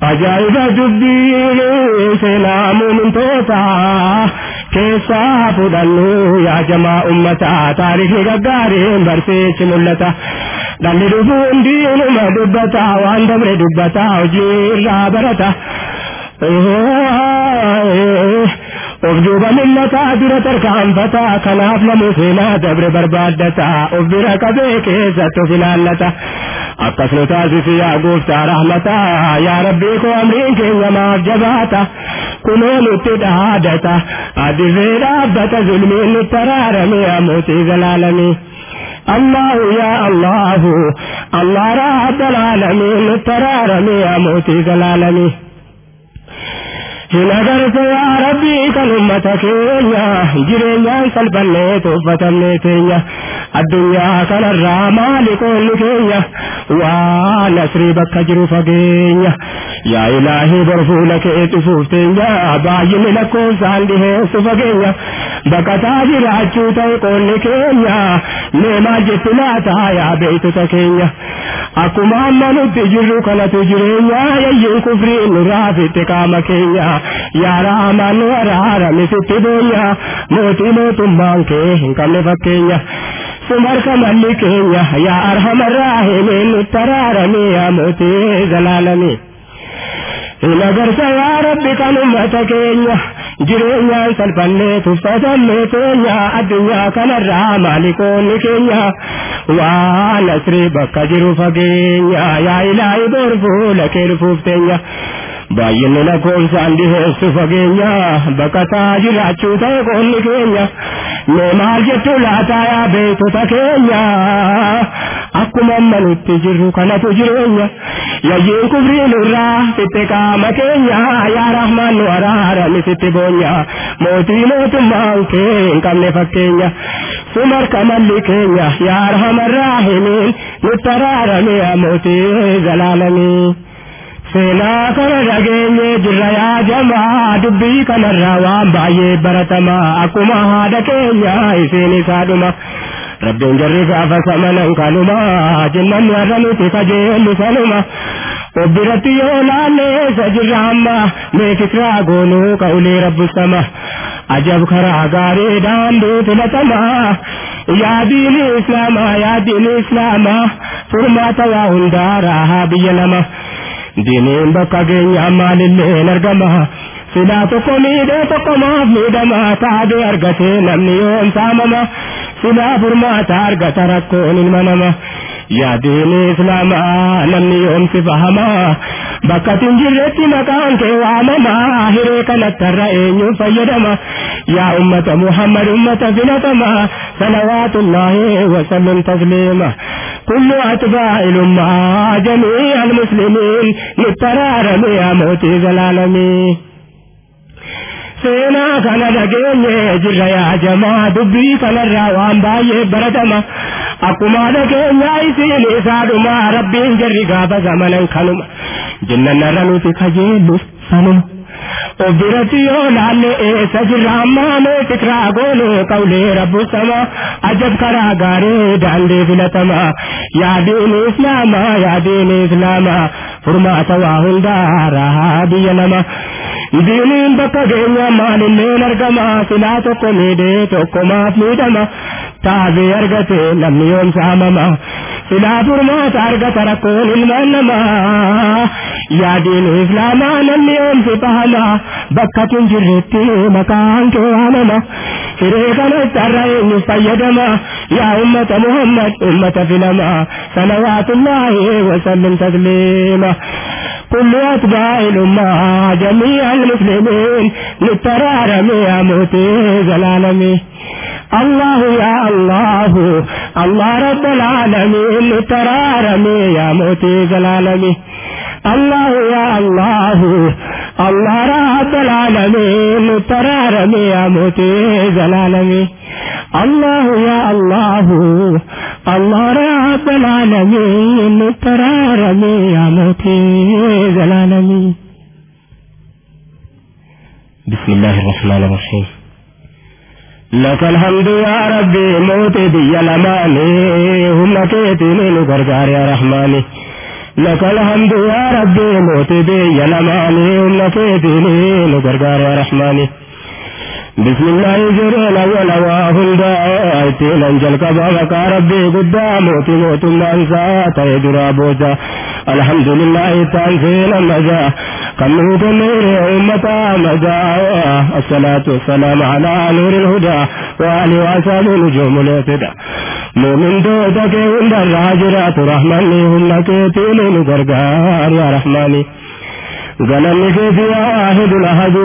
ajaa'iba dubbiin seenaa muumintootaa keessaa fudhannu yaa jamaa ummataa taarikni gaggaariin barsiichi mul'ata dhalli dhufu hundiinuma dubbata waan dabre dubbata hojii irraa barata of duuba millataa dura tarkaanfata kanaaf namuu seenaa dabre barbaaddata of bira qabee keessatti of ilaallata akkas nu taasisi yaa gooftaa rahmataa yaa rabbii koo amriin keenya maaf jabaata kunoo nutti dhaadata addisee dhaabbata zulmiin nutti araarame ammootii zalaalamii الله يا الله الله رب العالمين الترارمي يا موتي العالمين hin agarte yaa rabbii kan ummata keenya jireenyaan salphannee tuffatamnee teenya addunyaa kanarraa maali qoonni keenya waa nasrii bakka jiru fageenya yaa ilaahii bor fuula kee dhufuuf teenya baay'inni lakkoofsaan dhiheessu fageenya baqataa jiraachuu ta'e qoonni keenya mee maal jetti laataa yaa beeytota keenya akkuma amma nutti jirru kanatu jireenya yayyiin kufriin nurraa fitte qaama keenya yaa raamaan nu araarame sitti boonya mootii mootummaan kee hin qabne fakkeenya sumarka malli keenya yaa arhamarraa himeen nutti araarame yaa zalaalame hin agarsa yaa rabbi kan ummata keenya addunyaa kanarraa maalikoonni keenya waa nasrii bakka jiru fageenya yaa ilaahi bor fuula kee dhufuuf teenya baay'inni lakkoofsaan dhiheessu fageenya baqataa jiraachuu ta'e qoonni keenya mee maal jettu laataa yaa beektota keenya كما من تجر كما تجر يجيك بريل الرا ستكا مكيا يا رحمن ورار مستبونيا موتي موت مانكين كم نفكيا سمر كملكيا يا رحم الراحمين نترار ميا موتي زلالمي سینا کر رگے یہ جریا جما ڈبی کلر روا بائے برتما اکما ڈکے یا اسے نسا ڈما rabbiin jarri gaafa samanan kanuma jennanni har'a nuti kajeellu sanuma obbiratti yoo laalle isa jirra amma meekisaa goonuu qa'ulee rabbu sama ajab karaa gaarii daandii filatamaa yaadiin islaamaa yaadiin islaamaa furmaata waa hundaa raahaa biyya nama diiniin bakka keenya maalillee argama silaa tokko miidhee tokko maaf miidhama taatee argatee namni yoom saamama silaa furmaata argata rakkoon ilma nama yaadiin islaamaa namni yoom si fahama bakka tin jirretti maqaan kee waamama hiree kanattarra eenyuun fayyadama yaa ummata muhammad ummata filatama salawaatullaahi wasallim tasliima كل أتباع الأمة جميع المسلمين نترارم يا موتي العالمين seenaa kana dhageenye jirra yaa jamaa dubbii kanarraa waan baay'ee baratama akkuma dhageenya isiin isaadhuma rabbiin jarri gaafa zamanan kanuma jennanarra nuti kajeellus sanuma obbiratti yoo laalle eessa jirra ammaa mee fikiraa goone qawlee rabbu sama ajab karaa gaarii daandii filatama yaadiin islaamaa yaadiin islaamaa furmaata waa hundaa rahaa biyya nama diiniin bakka keenya maalilleen argama silaa tokko miidhee tokko maaf miidhama taabee argate namni yoom saamama silaa furmaata argata rakkoon ilmaan namaa yaadiin islaamaa namni yoom si bahama bakka tin jirretti maqaan kee waamama kanatti har'a eenyu fayyadama yaa ummata muhammad ummata filama salawaatullaahi wasallim tasliima كل أتباع الأمة جميع المسلمين نترارم يا موتي زلالمي الله يا الله الله رب العالمين نترارم يا موتي زلالمي الله يا الله الله رب العالمين نترارم يا موتي زلالمي الله يا الله الله رب العالمين ترارمي يا موتي زلالمي بسم الله الرحمن الرحيم لك الحمد يا ربي موتي بي لماني هم كيتي من غرغار يا رحماني لك الحمد يا ربي موتي بي لماني ونكيتني نقرقار يا رحماني بسم الله جرين أول واهن دائتين أنجل كبابك ربي قداموتي موت الأنسى تيدرا بوجا الحمد لله تنزيل المجا كنوت النور أمتا مجا. الصلاة والسلام على نور الهدى وآل وأصحاب نجوم الاهتدى مؤمن دوتك عند الراجرات رحمني هم كيتين نقرقار يا رحماني غنمك في واحد الأحد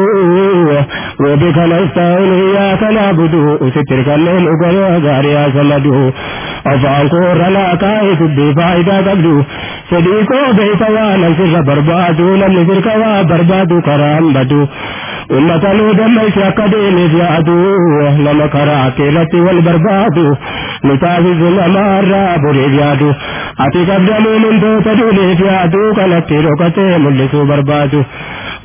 وبك نستعين إياك نعبد. سترك الليل وقال يا سمد. أفعل كورنا كايت بفائدة قبل صديقو بيت وأنا سر بربادو لم نفرك وبربادو كرام بدو أمة نودم إسيا قديم فيادو لما كرا كيلتي والبربادو نتافز نمارا بري فيادو أتي قبدمو من دو تدولي فيادو كنتي ركتي ملسو بربادو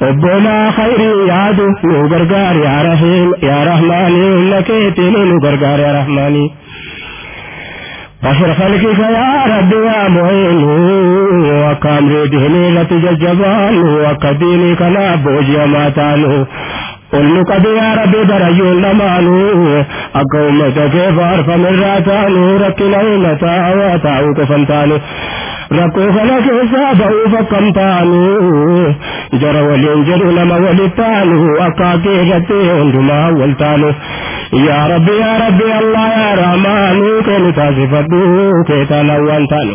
ربنا خير يادو نو غرغار يا رحيم. يا رحماني لكيتي نو غرغار يا رحماني بشر خلقك يا رب يا معين. وكامر دهني لتججبان وكديني كنا بوجي ماتانو قل قد يا ربي بريو لمانو أقومتك فارف من راتانو ركنا كفنتانو رقوفلك حسابه فقمطانو جرى ولين جرو لما ولطانو وقاكيرتي عندما ولطانو يا ربي يا ربي الله يا رحمن كن تاسفته كيتانا وانتانو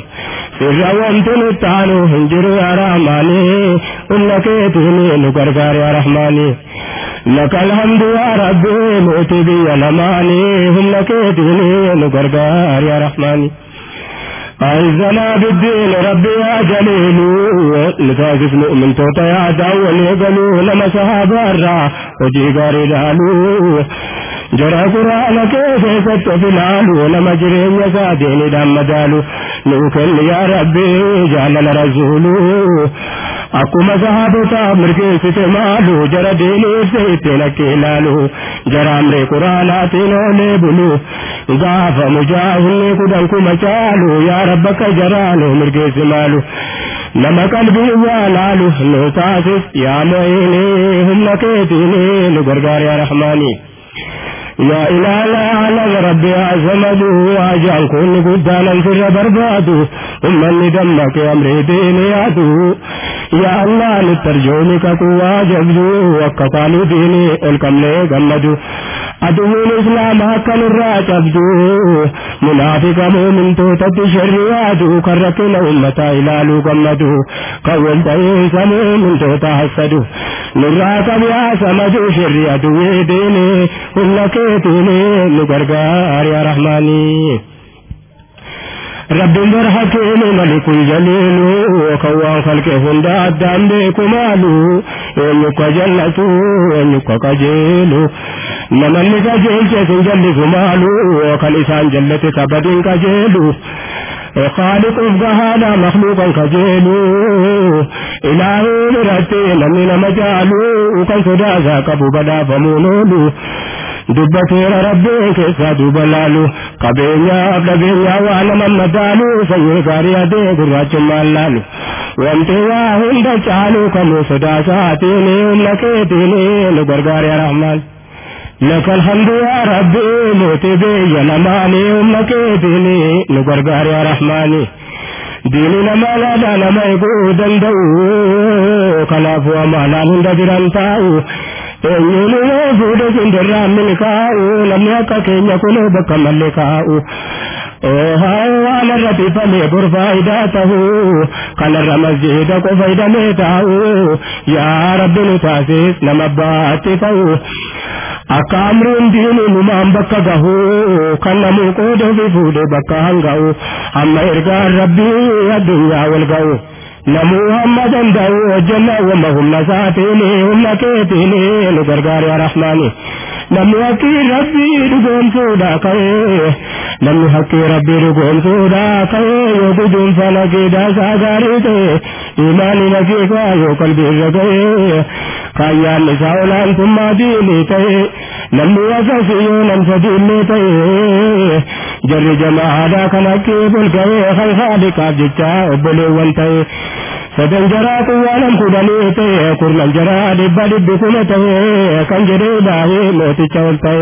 سر وانتن تانو هنجرو يا رحمن انك تهني نقرقار يا رحمن لك الحمد يا ربي. موت بي الاماني انك تهني نقرقار يا رحمن أعزنا بالدين ربي يا جليل. لتاكس مؤمن توتا يا داول يقلو لما صحابة الرا. وجي قاري لالو جرى قرآن كيف ستفلالو لما جرين يسادين دام دالو نوكل يا ربي جعل رسولو akkuma sahaabota mirkeessite maalu jara deeniirse ittiin akka ilaalu jara amree quraanaatiin oolee bulu gaafa mujaahidni kudhan kuma caalu yaa rabba akka jaraanu mirkeessi maalu nama qalbii waa laalu nu taasis yaa mo'ini humna keetiini nu gargaar yaa rahmaanii. يا إله العالم ربي أعزمد وأجعل كل قدانا سر برباد ثم اللي دمك أمري ديني يعدو يا الله نترجونك قوة جبدو وقتال ديني الكمل جمدو عدو الإسلام هكا نرى جبدو. منافق مؤمن توتد شر يعدو كركنا أمة إلالو جمدو قول ديس مؤمن توتا حسدو نرى كبيا سمدو شر يعدو ديني كلك keetini nu gargaar yaa rahmaanii rabbiin bar hakiimi malikul jaliilu kan waan kalqe hunda addaan beeku maalu eenyu ka jallatu eenyu ka qajeelu namanni qajeelche sin jallisu maalu kan isaan jallate sabadin qajeelu خالق فقهانا مخلوقا كجيلو إلهي مرتي لمن مجالو كان صدازا كبو بدا فمونولو dubbateera rabbiin keessaa duuba laalu qabeenyaaf dhabeenya waa nama madaalu sanyii gaarii adee gurraachummaan laalu wanti waa hunda caalu kamuu sodaasaatiin humna keetiin nu gargaar yaa rahmaan لك الحمد يا ربي موتي بي لماني أمك ديني نقرقار يا رحماني ديني لما لا لا لما يقود دو كلاف وما لا من دجران تاو eenyuun yoo fuudhe sindirraan milkaa'u namni akka keenya kun bakka malle kaa'u waan irra tifamee bor faayidaa ta'u kanarra masjiida qofa hidhamee taa'u yaa rabbi nu taasis nama baatti ta'u akka amriin diinii numaan bakka gahu kan namuu qooda ofii fuudhe bakka hanga'u amma ergaan rabbii addunyaa wal ga'u. Hamma danda'u hojjenna wamma humna isaatiin humna keetiin nu gargaar yaa rahmaani namni haqqii rabbii dhugoomsuudha ka'ee namni haqqii rabbii dhugoomsuudha ka'ee yoo guduunfa nageedhaa isaa gaarii ta'e imaani nageegaa yoo qalbiirra ga'ee kaayyaan isaa olaantummaa diinii ta'e namni wasasi yoo nam sadiillee ta'e jarri jamaadhaa kan akkii bulga'ee kan haaliqaaf jecha obboleewwan ta'e sadan jaraa quwwaanan kudhanii ta'e kurnan jaraa dhibba dhibbi kuma ta'e kan jedhee baay'ee mooticha ol ta'e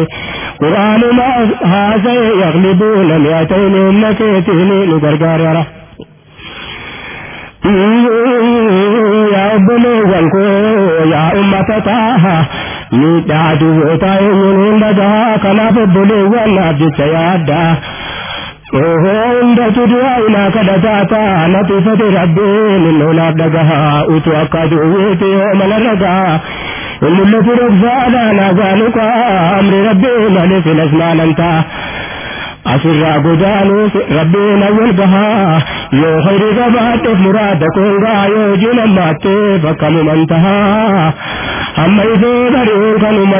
quraanuma haasa'e yaqlibuuna mi'atayni humna keetiin nu gargaara yaa obboleewwan koo yaa ummata taaha miidhaa duwwootaa eenyuun hunda gahaa kanaaf obboleewwan jecha yaaddaa hundatu du'aa'inaa kadhataa ta'a latifate rabbiin innoonaaf dhagahaa utuu akka duwweete yoo manarra gahaa hin mul'atu dhoksaadhaa naagaanuka amri rabbii malee filas maalan ta'a asirraa godaanuus rabbiin awwal gahaa yoo khayrii qabaadheef muraada koongaa yoo jiin ammaattee bakka muman tahaa amma ifee bari'uun kanuma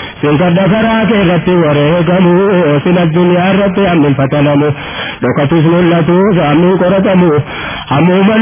قفت لبين فسبر الترقمو وعلى ركك جيروان ستن دولومو سنك دكراك رتي وريقمو سن الدنيا رتي أمن فتنمو لك تسن اللتو سامن قرتمو أمو من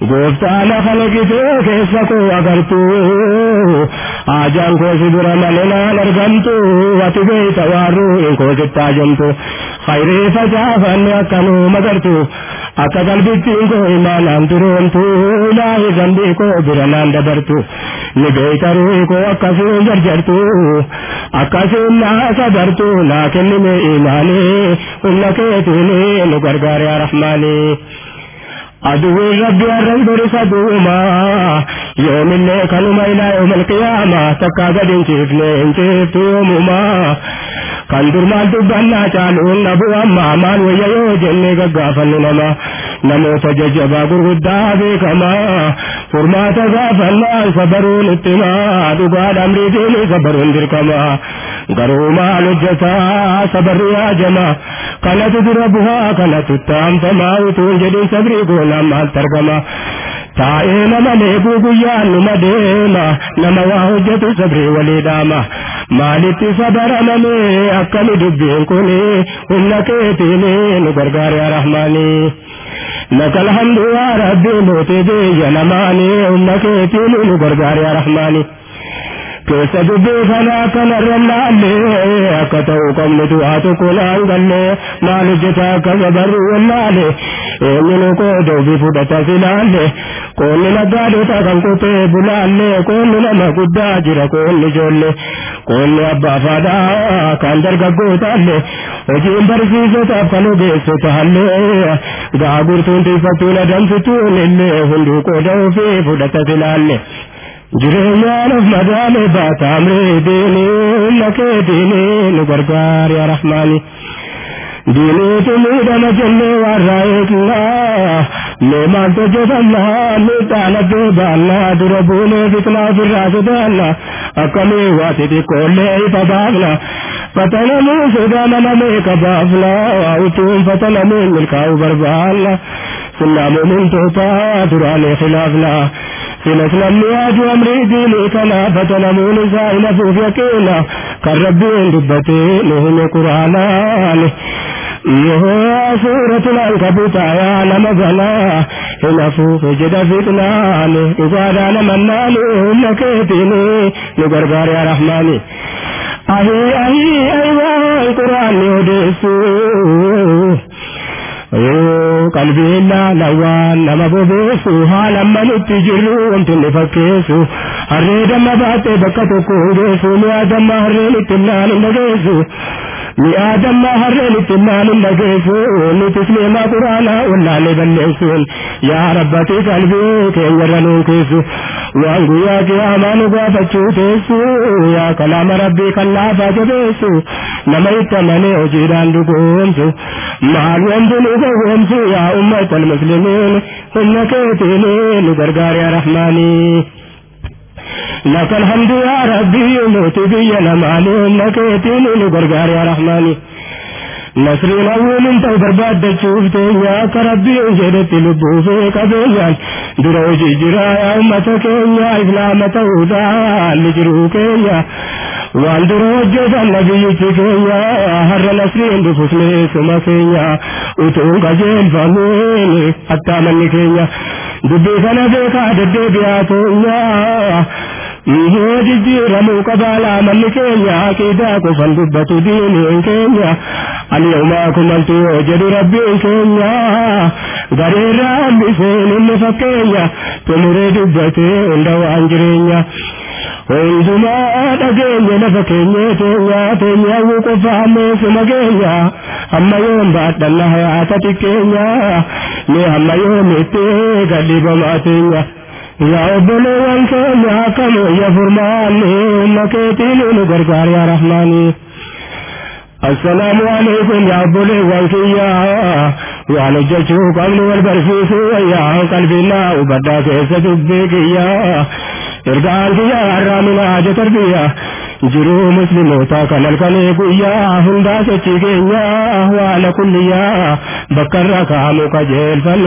گوشتال خلق تو کو اگر تو آجان کو سدرا ملنا گئی توارو کو جتا جن تو خیر فجا فن کنو مگر تو اکدل بیتی کو ایمان ہم درون تو لاہی گندی کو جر جر تو اکسو dorisa duuma yoomillee kanuma ilaa yoomal qiyaama takkaa gad hin ciifne hin ciiftu yoomuma kan dur maal dubbannaa caaluun dhabu amma maal wayya yoo jennee gaggaafannu nama namoota jajjabaa gurguddaa beekamaa furmaata gaafannaan sabaruun ittimaa dhugaadha amriitiin sabaruun dirqamaa garuu maal hojjetaa sabarri yaajamaa kanatu dura buhaa kanatu taamfamaa utuun jedhin sabrii goonaan maal targama taa'ee nama leeguu guyyaan numa deema nama waa hojjetu sabrii walii dhaama maalitti sabaramame akkami dubbiin kun humna keetiin nu gargaare yaa rahmaanii. لك الحمد يا ربي موتي بي لماني أمك تيني نقرقار يا رحماني keessa dubbii kanaa kanarra laalle akka ta'u qabnu du'aatu kunaan galle maal hojjeta akka sabarru wallaalle eenyunu qooda ofii fudhata silaalle qoonni naggaadota kan kutee bulaalle qoonni nama guddaa jira qoonni ijoollee qoonni abbaa faadhaa kan dargaggootaalle hojiin barsiisotaaf kan ogeessotallee gaagurtuun tiifatuun adamsituun illee hunduu qooda ofii fudhata silaalle. جريان مدام بات عمري ديني لك ديني لبرقار يا رحماني ديني تميد مجلي ورايك الله لما تجد الله لتعلد بالله دربوني فتنا في الراس بالله أقمي واسدي كله فبابلا فتنا من سدانا نمي كبابلا وأوتون فتنا من ملكا وبربالا سنة مؤمن تغطى وادر علي خلاف لا. سنة سلم واج أمري دين كنا فتنمون زائل فوف يكينا. كالربين دبتي نهم قرآن آلي يهو سورة العنكبوت يا نما زنا هنا فوق جدا فتنا. آلي إذا دانا من نالي هم كيتيني نقرقار يا رحماني أهي أهي أيوان قرآن يدسو manutti jirru wanti inni fakkeessu harree damma baattee bakka tokko geessu mi'a damma harreen itti naan hin dhageessu mi'aadam harreen itti maalin dhageessu nutis neemaa quraanaa wallaalee balleessuun yaa rabbati qalbii keenyarra nuu keessu waan guyyaa qiyaamaa nu gaafachuu teessu yaa kalaama rabbii kan laafaa jabeessu nama itti amanee hojiidhaan dhugoomsu maal wanti nu لك الحمد يا ربي موت بي لمعلوم لك تنين قرقار يا رحماني نصر الأول انت برباد تشوفت يا كربي جدت لبوفة كبيان دروج جرا يا أمتك يا إسلامة ودا لجروك يا والدروج جدا نبي تك يا هر نصر انت فسل سمك يا وتوقع جيل فاموين حتى منك يا دبي خنا بيكا دبي بياتو يا Ihoo jijjiiramuu qabaalaa manni keenya aqiidaa qofan dubbatu diiniin keenya alyawmaa kumaltu yoo jedhu rabbiin keenya gareerraa hambiseen inni fakkeenya xumuree dubbatee hunda waan jireenya. hundumaa dhageenya lafa keenya teenya teenya wuu qofa ammeessuma keenya amma yoom baadhanna hayaata xiqqeenya mee amma yoomitti gadhiibamaa teenya. یا رحمانی. السلام علیکم یا بول وسیا یعنی جچو قبل والبرفیس ویا قلبنا وبدا سے سجبے کیا دیا رامنا آج کر دیا. جرو مسلم ہوتا، کنل کنے گیا ہندا سے چیگیا والا کلیا. بکر رکھا مو کا جیل فل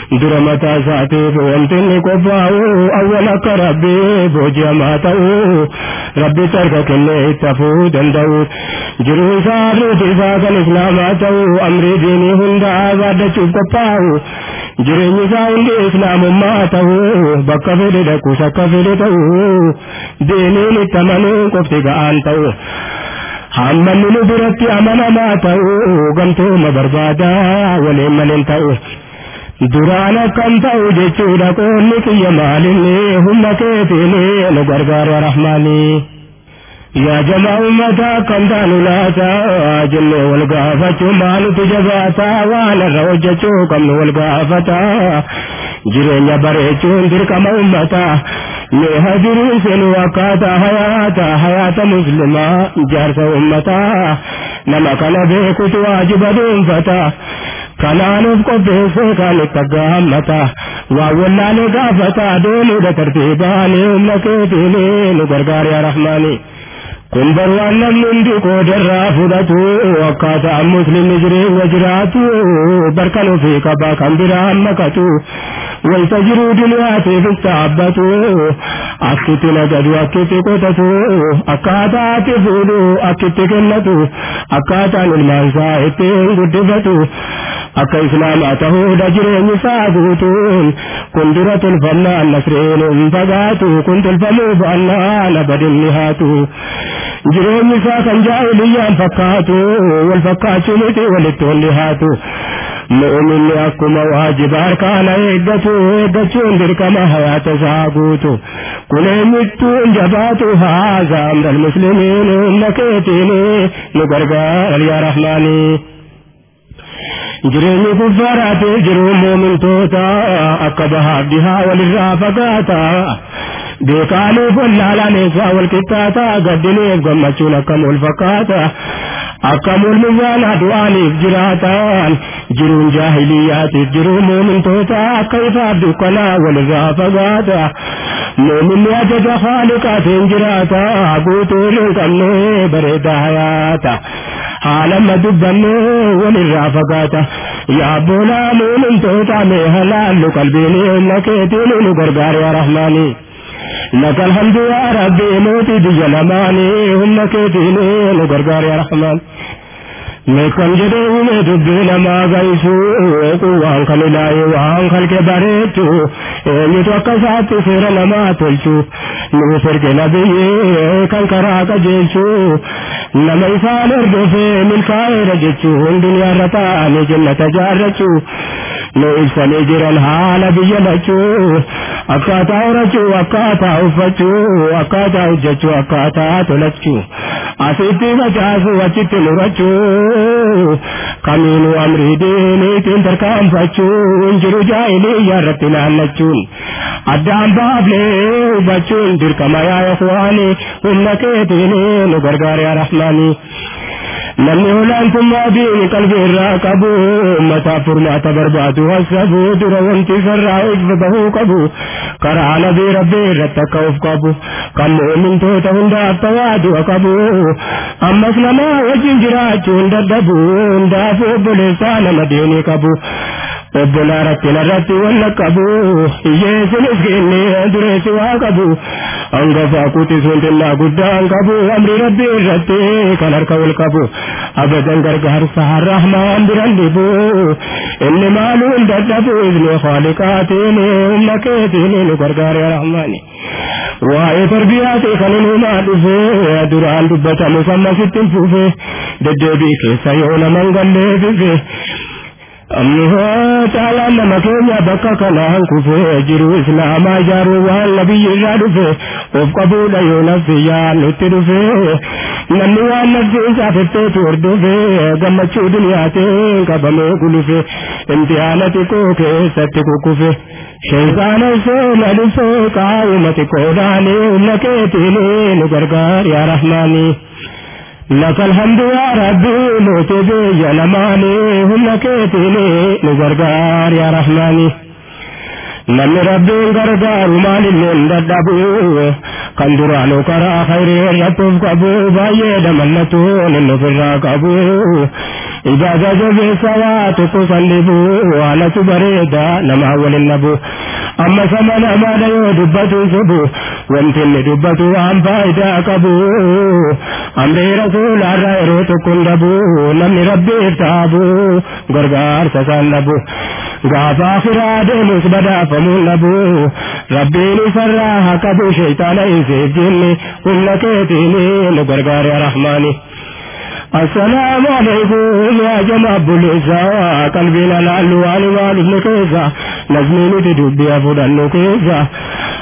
درمتا ساتف وامتن كفاه أول كربي بجماته. ربي تركك اللي تفود اندو جروي سارو تفاق الإسلاماته أمري ديني هند آزاد شوف كفاه جريني ساوند إسلام ماته. بكفل دكو سكفل تو ديني لتمنو كفتك آنته. حمل لبرتي أمنا ما تو غمتو مبربادا ولي من isaa hundi islaamummaa ta'uu bakka fedhe dhaquus akka fedhe ta'uu diiniin itti amanuun qofti ga'aan ta'uu hammanni nu biratti amanamaa ta'uu gamtooma barbaadaa waliin maleen ta'uu duraan akkam ta'u jechuudha qoonni kiyya maalinni humna keetiin nu gargaara rahmaanii. yaa jamaa ummata akkam taanu laata jennee wal gaafachuu maalutu jabaataa waan irra hojjechuu qabnu wal gaafataa jireenya bareechuun dirqama ummataa mee hajiriin senu akkaataa hayaata hayaata muslimaa ijaarsa ummataa nama kana beekutu waajiba dhuunfataa kanaanuuf qopheessee kan itti gahammata waa wallaalee gaafata deemuudha tartiibaanii humna keetiin nu gargaari yaa rahmaanii. kun barwaan namni hundi qoodarraa fudhatu akkaataa muslimni jireenya jiraatu barkan ofii qabaa kan biraa makatu wayita jiruu duniyaatiifis dhaabbatu akkitti nagadu akkitti qotatu akkaataa ati fuudhu akkitti kennatu akkaataan ilmaansaa ittiin guddifatu akka islaamaa ta'uudha jireenyi isaa guutuun kun dura tolfannaan nasreen hin fagaatu kun tolfamuu ba'annaan abadin ni haatu jireenyi isaa kan jaahiliyyaan fakkaatu wal fakkaachuu miti walitti wal dhihaatu mu'minni akkuma waajiba harkaana eeggatu eeggachuun dirqama hayaata isaa guutu kun eenyuttuun jabaatu haaza amral muslimiin humna keetiin nu gargaar yaa rahmaanii jireenyi kuffaaraatiif jiruu muumintoota akka bahaaf dhihaa walirraa fagaata beekaaniif wallaalaan eessaa wal qixxaata gaddiniif gammachuun akkam wal fakkaata akkam wal mizaana du'aaniif jiraatan jiruun jaahiliyyaatiif jiruu muumintoota akka ifaaf dukkanaa walirraa fagaata muuminni ajaja haaliqaatiin jiraata guutuu hin qabne bareedaa hayaata haalamma dubbanne walirraa fagaata yaa boolaa muumintoota mee halaallu qalbiin humna keetiin nu gargaara yaa rahmaanii لك الحمد يا ربي موتي دي لماني هم كيتيني نغرغار يا رحمن uume dubbii namaa gaisu waan kan ilaahe waan kalqe bareechu eenyutu akka isaatti seera namaa tolchu nuuf erge nabiyyee kan karaa qajeelchu nama isaan hordofee milkaa'eera jechuun duniyaarra ta'anii jannata jaarrachuu nu ibsanii jiran haala biyya lachuu akkaataa horachuu akkaataa uffachuu akkaataa hojjechuu akkaataa tolachuu asitti facaasuu achitti murachuu kamiinuu amrii diiniitiin tarkaanfachuu jiru jaahiliyyaa irratti laallachuun addaan baafnee hubachuun dirqama yaa ikhwaanii humna namni olaantummaa diini qalbii irraa qabu ummataaf furmaata barbaadu hasabu dura wanti sarraa ifa bahuu qabu karaa nabii rabbii irratti akka of qabu kan mu'mintoota hundaaf tawaadu qabu ammas namaa wajjin jiraachuun dadhabu hundaaf obboleessaa nama diinii qabu obbolaa rakkina irratti wanna qabu hiyyeessinis kenne dureessi waa qabu hangafaa kuttisuun xinnaa guddaan qabu amri rabbii irratti kan harka wal qabu abadan gargaarsa rahmaan biran dhibu inni maaluun dadhabu izni khaliqaatiin humna keetiin nu gargaare rahmaani waa'ee tarbiyyaati kan inumaa dhufe duraan dubbatamu sammasitti hin fufe deddeebii keessa yoo naman galleefife ammoo caalaan nama keenya bakka kanaan kufee jiru islaamaa ijaaruu waan nabiyyi irraa dhufe of qabuudha yoo nafsi yaa nutti dhufe namni waan nafsi isaa fetteetu hordofe gammachuu duniyaatiin qabamee gulufe imtihaana xiqqoo keessatti kukkufe shayxaana seena لك الحمد يا ربي موت بي لماني هم كيتيني نغرغار يا رحماني namni rabbiin gargaaru maalilleen dadhabu kan duraanuu karaa khayrii irrattuuf qabu baay'ee damallatuun inni ofirraa qabu ibaada jabeessa waa tokko san dhibu haalatu bareeda namaa waliin nabu amma sama namaadha yoo dubbatu sobu wanti inni dubbatu waan faayidaa qabu amrii rasuulaarraa yeroo tokko hin dhabu namni rabbiif taabu gargaarsa isaan dhabu gaafa akhiraa deemus badaafamuun dhabu rabbiin isarraa haa qabu shayxaana isiif jinni humna keetiin nu gargaare rahmaani. السلام عليكم يا جماعة بوليسا قلبنا لعل والوال ابن كيسا نزمين تدبي أفضل كيسا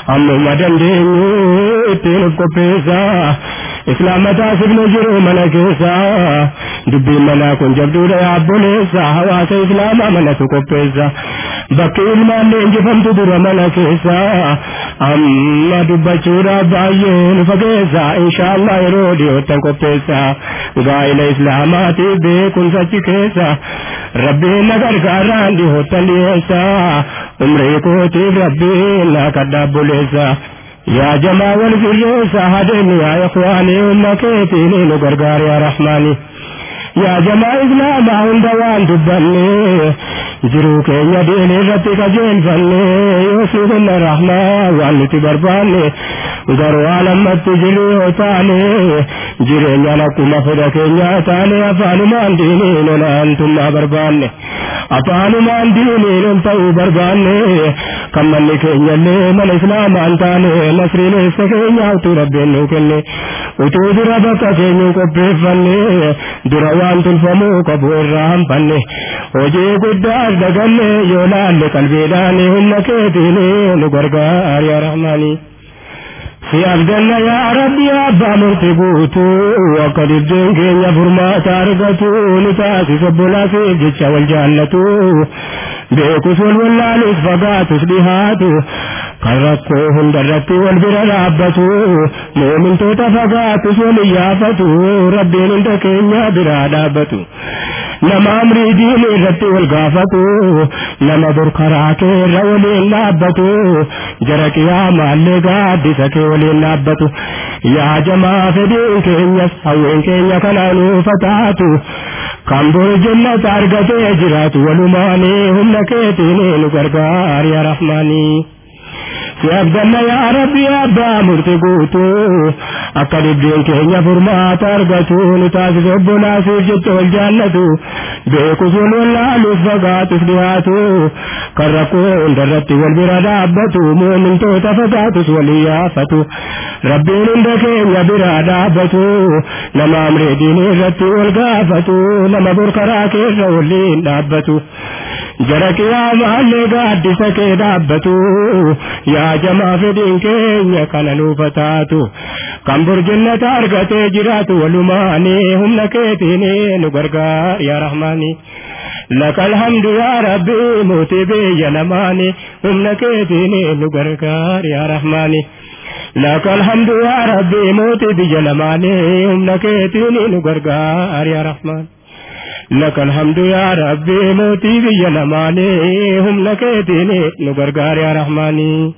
أما مدن دينيو اتين كوبيسا إسلام تاسب نجرو من كيسا دبي منا كن جبدو يا بوليسا حواس إسلام من كوبيسا bakki ilmaan leenjifamtu dura mana keessa amma dubbachuudhaaf baay'ee nu fageessa inshaallah yeroo dhiyoottan qopheessa gaa'ila islaamaatiif beekumsa achi keessa rabbiin na gargaaraan dhiyoottan dhiyeessa umrii kootiif rabbiin na kadhaabboleessa jamaa wal firreessa hadeemi yaa ikhwaanii humna keetiin nu gargaar yaa jamaa islaamaa hunda waan dubbanne jiruu keenya diin irratti qajeelfanne yoo si hunna rahmaa waan nuti barbaanne garuu alamatti jirru yoo taane jireenyaan akkuma fedha keenyaa taane afaanumaan diiniin olaantummaa barbaanne afaanumaan diiniin ol ta'uu barbaanne kan manni keenyallee mana islaamaan taane nasriin eessa keenyaa utuu rabbiin nuu kenne utuu dura bakka keenya qopheeffanne dura waan tulfamuu qabu irraa hamfanne hojii guddaas daganne yoo laalle qalbiidhaan humna keetiin nu gargaar yaa rahmaanii. Yaa rabbi abbaa murtii guutu akka dibdeen keenya furmaata argatu ni taasisa obbolaasiif jecha wal jaallatu beekus wal wallaalus fagaatus dhihaatu kan rakkoo hundarratti wal bira dhaabbatu moomintoota fagaatus wal dur karaa kee irra waliin dhaabbatu jara qiyaamaallee gaaddisa kee waliin dhaabbatu yaa jamaa fedhiin keenyas hawween keenya kanaan fataatu kan bor jannata argatee jiraatu walumaanii humna keetiin nu gargaar yaa rahmaanii. Si abdanna yaa rabbi abbaa murti guutu akka dhibdeen keenya furmaata argatu nu taasise obbolaasiif jecha wal jaallatu beekus wal wallaaluuf fagaatus dhiyaatu kan rakkoo hundarratti wal bira dhaabbatu muumintoota fagaatus walii yaafatu rabbiin hunda keenya bira dhaabbatu nama amree diinii irratti wal gaafatu nama borkaraa keessa waliin dhaabbatu jara jamaa fedhiin keenya kana nuufa taatu kan burjinnata argatee jiraatu walumaanii humna keetiin nu gargaar يا رحماني لك الحمد يا ربي mootii biyya lamaanii humna keetiini nu gargaar يا رحماني لك الحمد يا ربي mootii biyya lamaanii humna keetiini nu gargaar يا رحمن لك الحمد يا ربي mootii biyya lamaanii humna keetiini nu gargaar يا رحماني